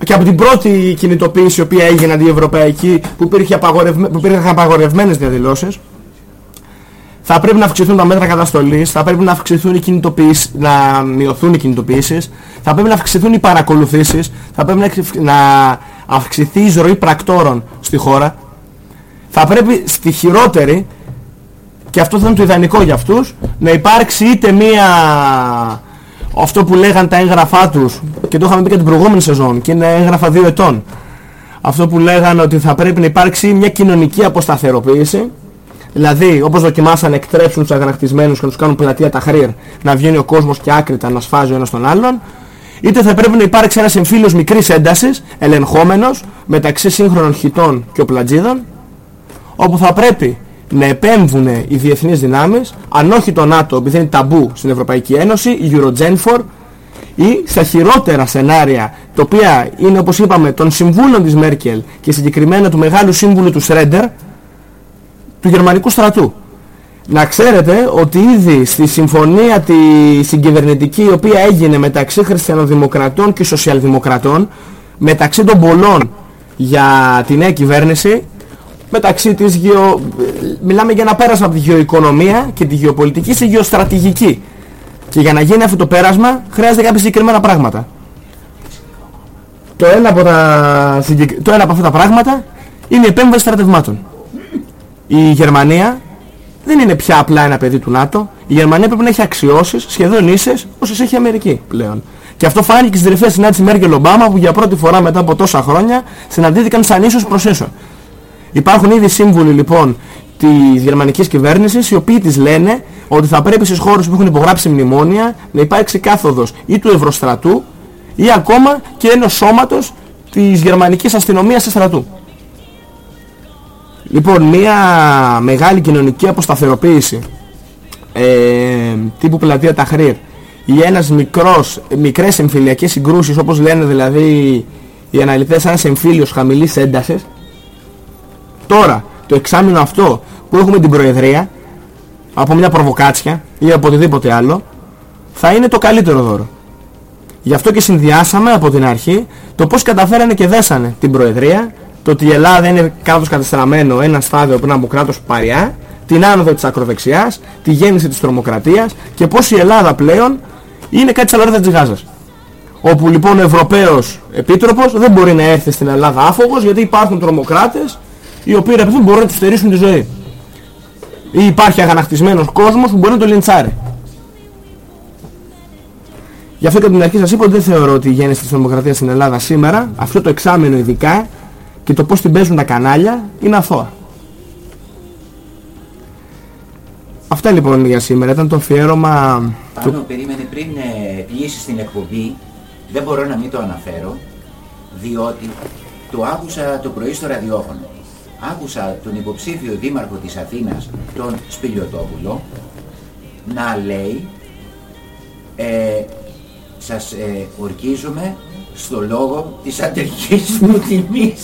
S11: και από την πρώτη κινητοποίηση η οποία έγινε αντιευρωπαϊκή που, υπήρχε απαγορευme, που υπήρχαν απαγορευμένες διαδηλώσεις θα πρέπει να αυξηθούν τα μέτρα καταστολής, θα πρέπει να αυξηθούν οι κινητοποιήσεις, να μειωθούν οι κινητοποιήσεις, θα πρέπει να αυξηθούν οι παρακολουθήσεις, θα πρέπει να αυξηθεί η ζωή πρακτόρων στη χώρα, θα πρέπει στη χειρότερη, και αυτό θα είναι το ιδανικό για αυτούς, να υπάρξει είτε μία αυτό που λέγαν τα έγγραφά τους και το είχαμε πει και την προηγούμενη σεζόν και είναι έγγραφα δύο ετών αυτό που λέγαν ότι θα πρέπει να υπάρξει μια κοινωνική αποσταθεροποίηση δηλαδή όπως δοκιμάσαν να εκτρέψουν τους αγανακτισμένους και να τους κάνουν πλατεία τα χρήρ να βγαίνει ο κόσμος και άκρητα να σφάζει ο ένας τον άλλον είτε θα πρέπει να υπάρξει ένας εμφύλιος μικρής έντασης ελεγχόμενος μεταξύ σύγχρονων χιτών και οπλατζίδων όπου θα πρέπει να επέμβουν οι διεθνείς δυνάμεις, αν όχι το ΝΑΤΟ, επειδή είναι ταμπού στην Ευρωπαϊκή Ένωση, η Eurogenfor ή στα χειρότερα σενάρια, τα οποία είναι όπως είπαμε των συμβούλων της Μέρκελ και συγκεκριμένα του μεγάλου σύμβουλου του Σρέντερ, του γερμανικού στρατού. Να ξέρετε ότι ήδη στη συμφωνία τη συγκυβερνητική η οποία έγινε μεταξύ χριστιανοδημοκρατών και σοσιαλδημοκρατών, μεταξύ των πολλών για τη νέα κυβέρνηση, μεταξύ της γεω... Μιλάμε για ένα πέρασμα από τη γεωοικονομία και τη γεωπολιτική στη γεωστρατηγική. Και για να γίνει αυτό το πέρασμα χρειάζεται κάποια συγκεκριμένα πράγματα. Το ένα από, τα... το ένα από αυτά τα πράγματα είναι η επέμβαση στρατευμάτων. Η Γερμανία δεν είναι πια απλά ένα παιδί του ΝΑΤΟ. Η Γερμανία πρέπει να έχει αξιώσεις σχεδόν ίσες όσες έχει η Αμερική πλέον. Και αυτό φάνηκε και στις τελευταίες συνάντηση Μέρκελ Ομπάμα που για πρώτη φορά μετά από τόσα χρόνια συναντήθηκαν σαν ίσως προς ίσο. Υπάρχουν ήδη σύμβουλοι λοιπόν της γερμανικής κυβέρνησης οι οποίοι τις λένε ότι θα πρέπει στις χώρες που έχουν υπογράψει μνημόνια να υπάρξει κάθοδος ή του Ευρωστρατού ή ακόμα και ενός σώματος της γερμανικής αστυνομίας της στρατού. Λοιπόν, μια μεγάλη κοινωνική αποσταθεροποίηση. Ε, τύπου πλατεία Ταχρήρ. Ή ένας μικρός, μικρές εμφυλιακές συγκρούσεις όπως λένε δηλαδή οι αναλυτές ένας εμφύλιος χαμηλής έντασης. Τώρα το εξάμεινο αυτό που έχουμε την Προεδρία από μια προβοκάτσια ή από οτιδήποτε άλλο θα είναι το καλύτερο δώρο. Γι' αυτό και συνδυάσαμε από την αρχή το πώς καταφέρανε και δέσανε την Προεδρία, το ότι η Ελλάδα είναι κράτος κατεστραμμένο ένα στάδιο πριν από κράτος παριά, την άνοδο της ακροδεξιάς, τη γέννηση της τρομοκρατίας και πώς η Ελλάδα πλέον είναι κάτι σαν της Γάζας. Όπου λοιπόν ο Ευρωπαίος Επίτροπος δεν μπορεί να έρθει στην Ελλάδα άφογος γιατί υπάρχουν τρομοκράτες οι οποίοι ρε μπορούν να τους στερήσουν τη ζωή. Ή υπάρχει αγανακτισμένος κόσμος που μπορεί να το λιντσάρει. Γι' αυτό και από την αρχή σας είπα ότι δεν θεωρώ ότι η γέννηση της δημοκρατίας στην Ελλάδα σήμερα, αυτό το εξάμεινο ειδικά και το πώς την παίζουν τα κανάλια είναι αθώα. Αυτά λοιπόν για σήμερα. Ήταν το αφιέρωμα...
S25: Πάνω περίμενε πριν ε, κλείσει την εκπομπή, δεν μπορώ να μην το αναφέρω, διότι το άκουσα το πρωί στο ραδιόφωνο άκουσα τον υποψήφιο δήμαρχο της Αθήνας, τον Σπηλιοτόπουλο, να λέει ε, σας ε, ορκίζομαι στο λόγο της αντρικής μου τιμής.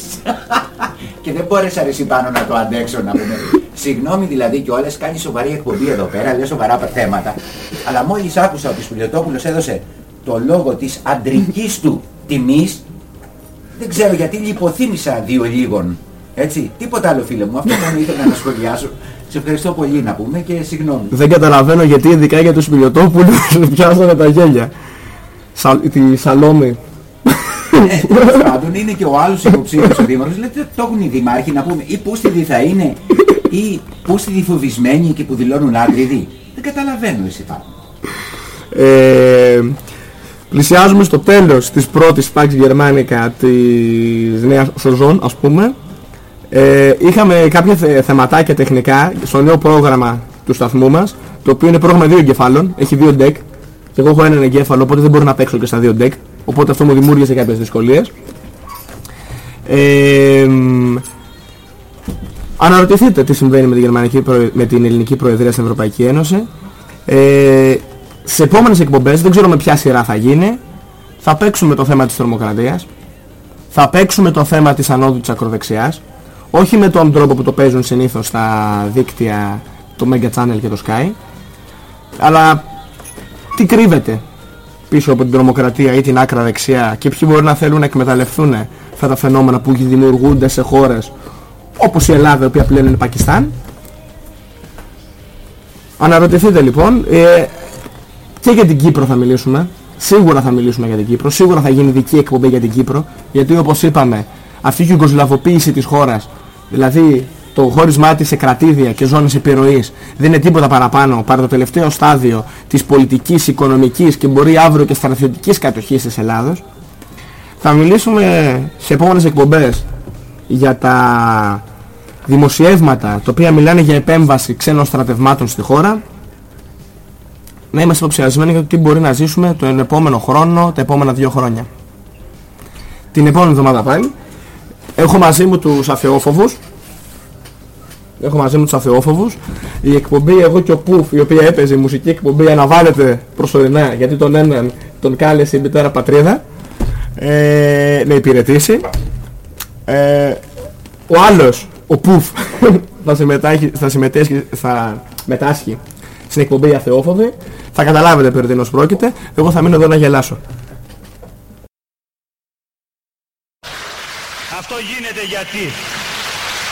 S25: και δεν μπόρεσα ρε πάνω να το αντέξω να πούμε. Συγγνώμη δηλαδή και όλες κάνει σοβαρή εκπομπή εδώ πέρα, λέει σοβαρά θέματα. Αλλά μόλις άκουσα ότι ο Σπηλιοτόπουλος έδωσε το λόγο της αντρικής του τιμής, δεν ξέρω γιατί λιποθύμησα δύο λίγων έτσι, τίποτα άλλο φίλε μου, αυτό μόνο ήθελα να σχολιάσω. Σε ευχαριστώ πολύ να πούμε και συγγνώμη.
S11: Δεν καταλαβαίνω γιατί ειδικά για το Σπηλιοτόπουλο πιάσανε τα γέλια. Σα, τη Σαλόμη.
S25: Ε, τέλος πάντων είναι και ο άλλος υποψήφιος ο δήμαρχος, λέτε το έχουν οι δήμαρχοι να πούμε ή πούστιδοι θα είναι ή πούστιδοι φοβισμένοι και που δηλώνουν άκρηδοι. Δεν καταλαβαίνω εσύ πάνω.
S11: Ε, πλησιάζουμε στο τέλος της πρώτης Pax Germanica της νέας σεζόν ας πούμε. Ε, είχαμε κάποια θε, θεματάκια τεχνικά στο νέο πρόγραμμα του σταθμού μας το οποίο είναι πρόγραμμα δύο εγκεφάλων, έχει δύο deck και εγώ έχω έναν εγκέφαλο οπότε δεν μπορώ να παίξω και στα δύο deck οπότε αυτό μου δημιούργησε κάποιες δυσκολίες. Ε, μ, αναρωτηθείτε τι συμβαίνει με την, Γερμανική, Προε- με την ελληνική προεδρία στην Ευρωπαϊκή Ένωση. Ε, σε επόμενες εκπομπές, δεν ξέρω με ποια σειρά θα γίνει, θα παίξουμε το θέμα της τρομοκρατίας, θα παίξουμε το θέμα της ανόδου της ακροδεξιάς, όχι με τον τρόπο που το παίζουν συνήθως στα δίκτυα, το Mega Channel και το Sky, αλλά τι κρύβεται πίσω από την τρομοκρατία ή την άκρα δεξιά και ποιοι μπορεί να θέλουν να εκμεταλλευτούν αυτά τα φαινόμενα που δημιουργούνται σε χώρες όπως η Ελλάδα, η οποία πλέον είναι Πακιστάν; Αναρωτηθείτε λοιπόν, ε, και για την Κύπρο θα μιλήσουμε. Σίγουρα θα μιλήσουμε για την Κύπρο. Σίγουρα θα γίνει δική εκπομπή για την Κύπρο. Γιατί όπως είπαμε, αυτή η γιουγκοσλαβοποίηση της χώρας, δηλαδή το χώρισμά της σε κρατήδια και ζώνες επιρροής, δεν είναι τίποτα παραπάνω παρά το τελευταίο στάδιο της πολιτικής, οικονομικής και μπορεί αύριο και στρατιωτικής κατοχής της Ελλάδος. Θα μιλήσουμε σε επόμενες εκπομπές για τα δημοσιεύματα τα οποία μιλάνε για επέμβαση ξένων στρατευμάτων στη χώρα να είμαστε υποψιασμένοι για το τι μπορεί να ζήσουμε τον επόμενο χρόνο, τα επόμενα δύο χρόνια. Την επόμενη εβδομάδα πάλι έχω μαζί μου τους αθεόφοβους Έχω μαζί μου τους αθεόφοβους Η εκπομπή εγώ και ο Πουφ η οποία έπαιζε η μουσική εκπομπή αναβάλλεται προσωρινά γιατί τον έναν τον κάλεσε η μητέρα πατρίδα ε, να υπηρετήσει ε, ο άλλος, ο Πουφ, θα, συμμετάσχει, θα συμμετέσχει, θα μετάσχει στην εκπομπή Αθεόφοβη. Θα καταλάβετε περί τίνος πρόκειται. Εγώ θα μείνω εδώ να γελάσω.
S21: Αυτό γίνεται γιατί;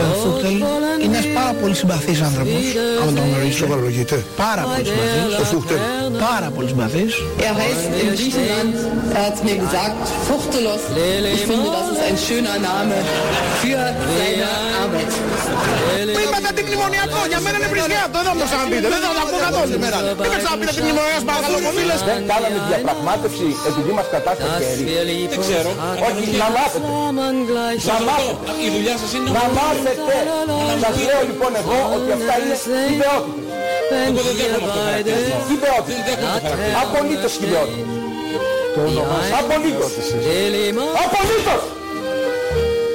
S30: Ο Φούχτελ είναι ένας πάρα πολύ συμπαθής άνθρωπος, άμα τον γνωρίζω.
S3: Σοβαρολογείτε.
S30: Πάρα πολύ συμπαθής.
S3: Ο Φούχτελ.
S30: Πάρα πολύ συμπαθής.
S6: Er heißt in Griechenland, er hat mir gesagt, Fuchtelos. Ich finde, das ist ein schöner Name für seine Arbeit.
S8: Που είπατε αντιμνημονιακό, για μένα είναι βρισιάτο, δεν θα μου το ξαναπείτε, δεν θα το ακούω καθόλου σήμερα. Δεν θα ξαναπείτε αντιμνημονιακό παρακαλώ πολύ.
S3: Δεν κάναμε διαπραγμάτευση επειδή μας κατάστασε χέρι. Δεν ξέρω. Όχι, να μάθετε. Να μάθετε. Η δουλειά σας είναι να μάθετε. Σας λέω λοιπόν εγώ ότι αυτά είναι ιδεότητες. Εγώ δεν δέχομαι αυτό το χαρακτηρισμό. Ιδεότητες. Απολύτως ιδεότητες. Απολύτως. Απολύτως.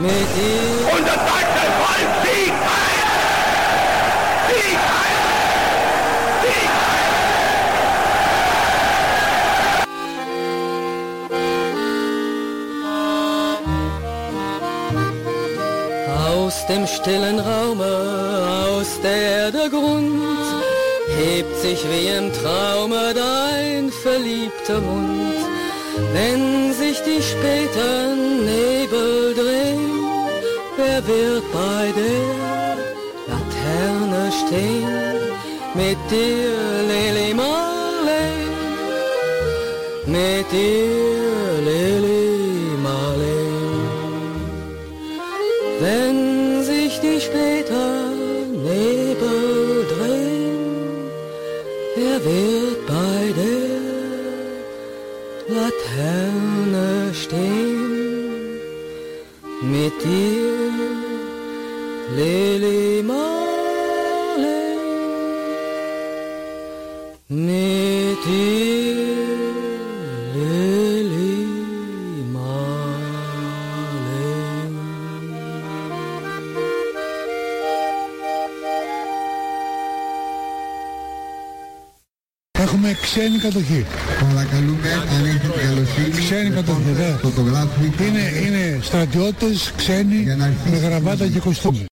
S23: Und das deutsche Volk siegt heil! Siegt heil! Siegt
S5: Aus dem stillen Raume, aus der der Grund, hebt sich wie im Traume dein verliebter Mund. Wenn sich die späten Nebel drehen, wer wird bei der Laterne stehen? Mit dir, Lili Marley, mit dir, Lili Marley. Wenn sich die später Nebel drehen, wer wird bei der Laterne stehen? Mit dir,
S9: Έχουμε ξένη κατοχή.
S10: Παρακαλούμε, αν έχετε την καλοσύνη,
S9: Ξένη κατοχή, ναι.
S10: φωτογράφοι.
S9: Είναι, είναι στρατιώτες ξένοι με γραβάτα και κοστούμι.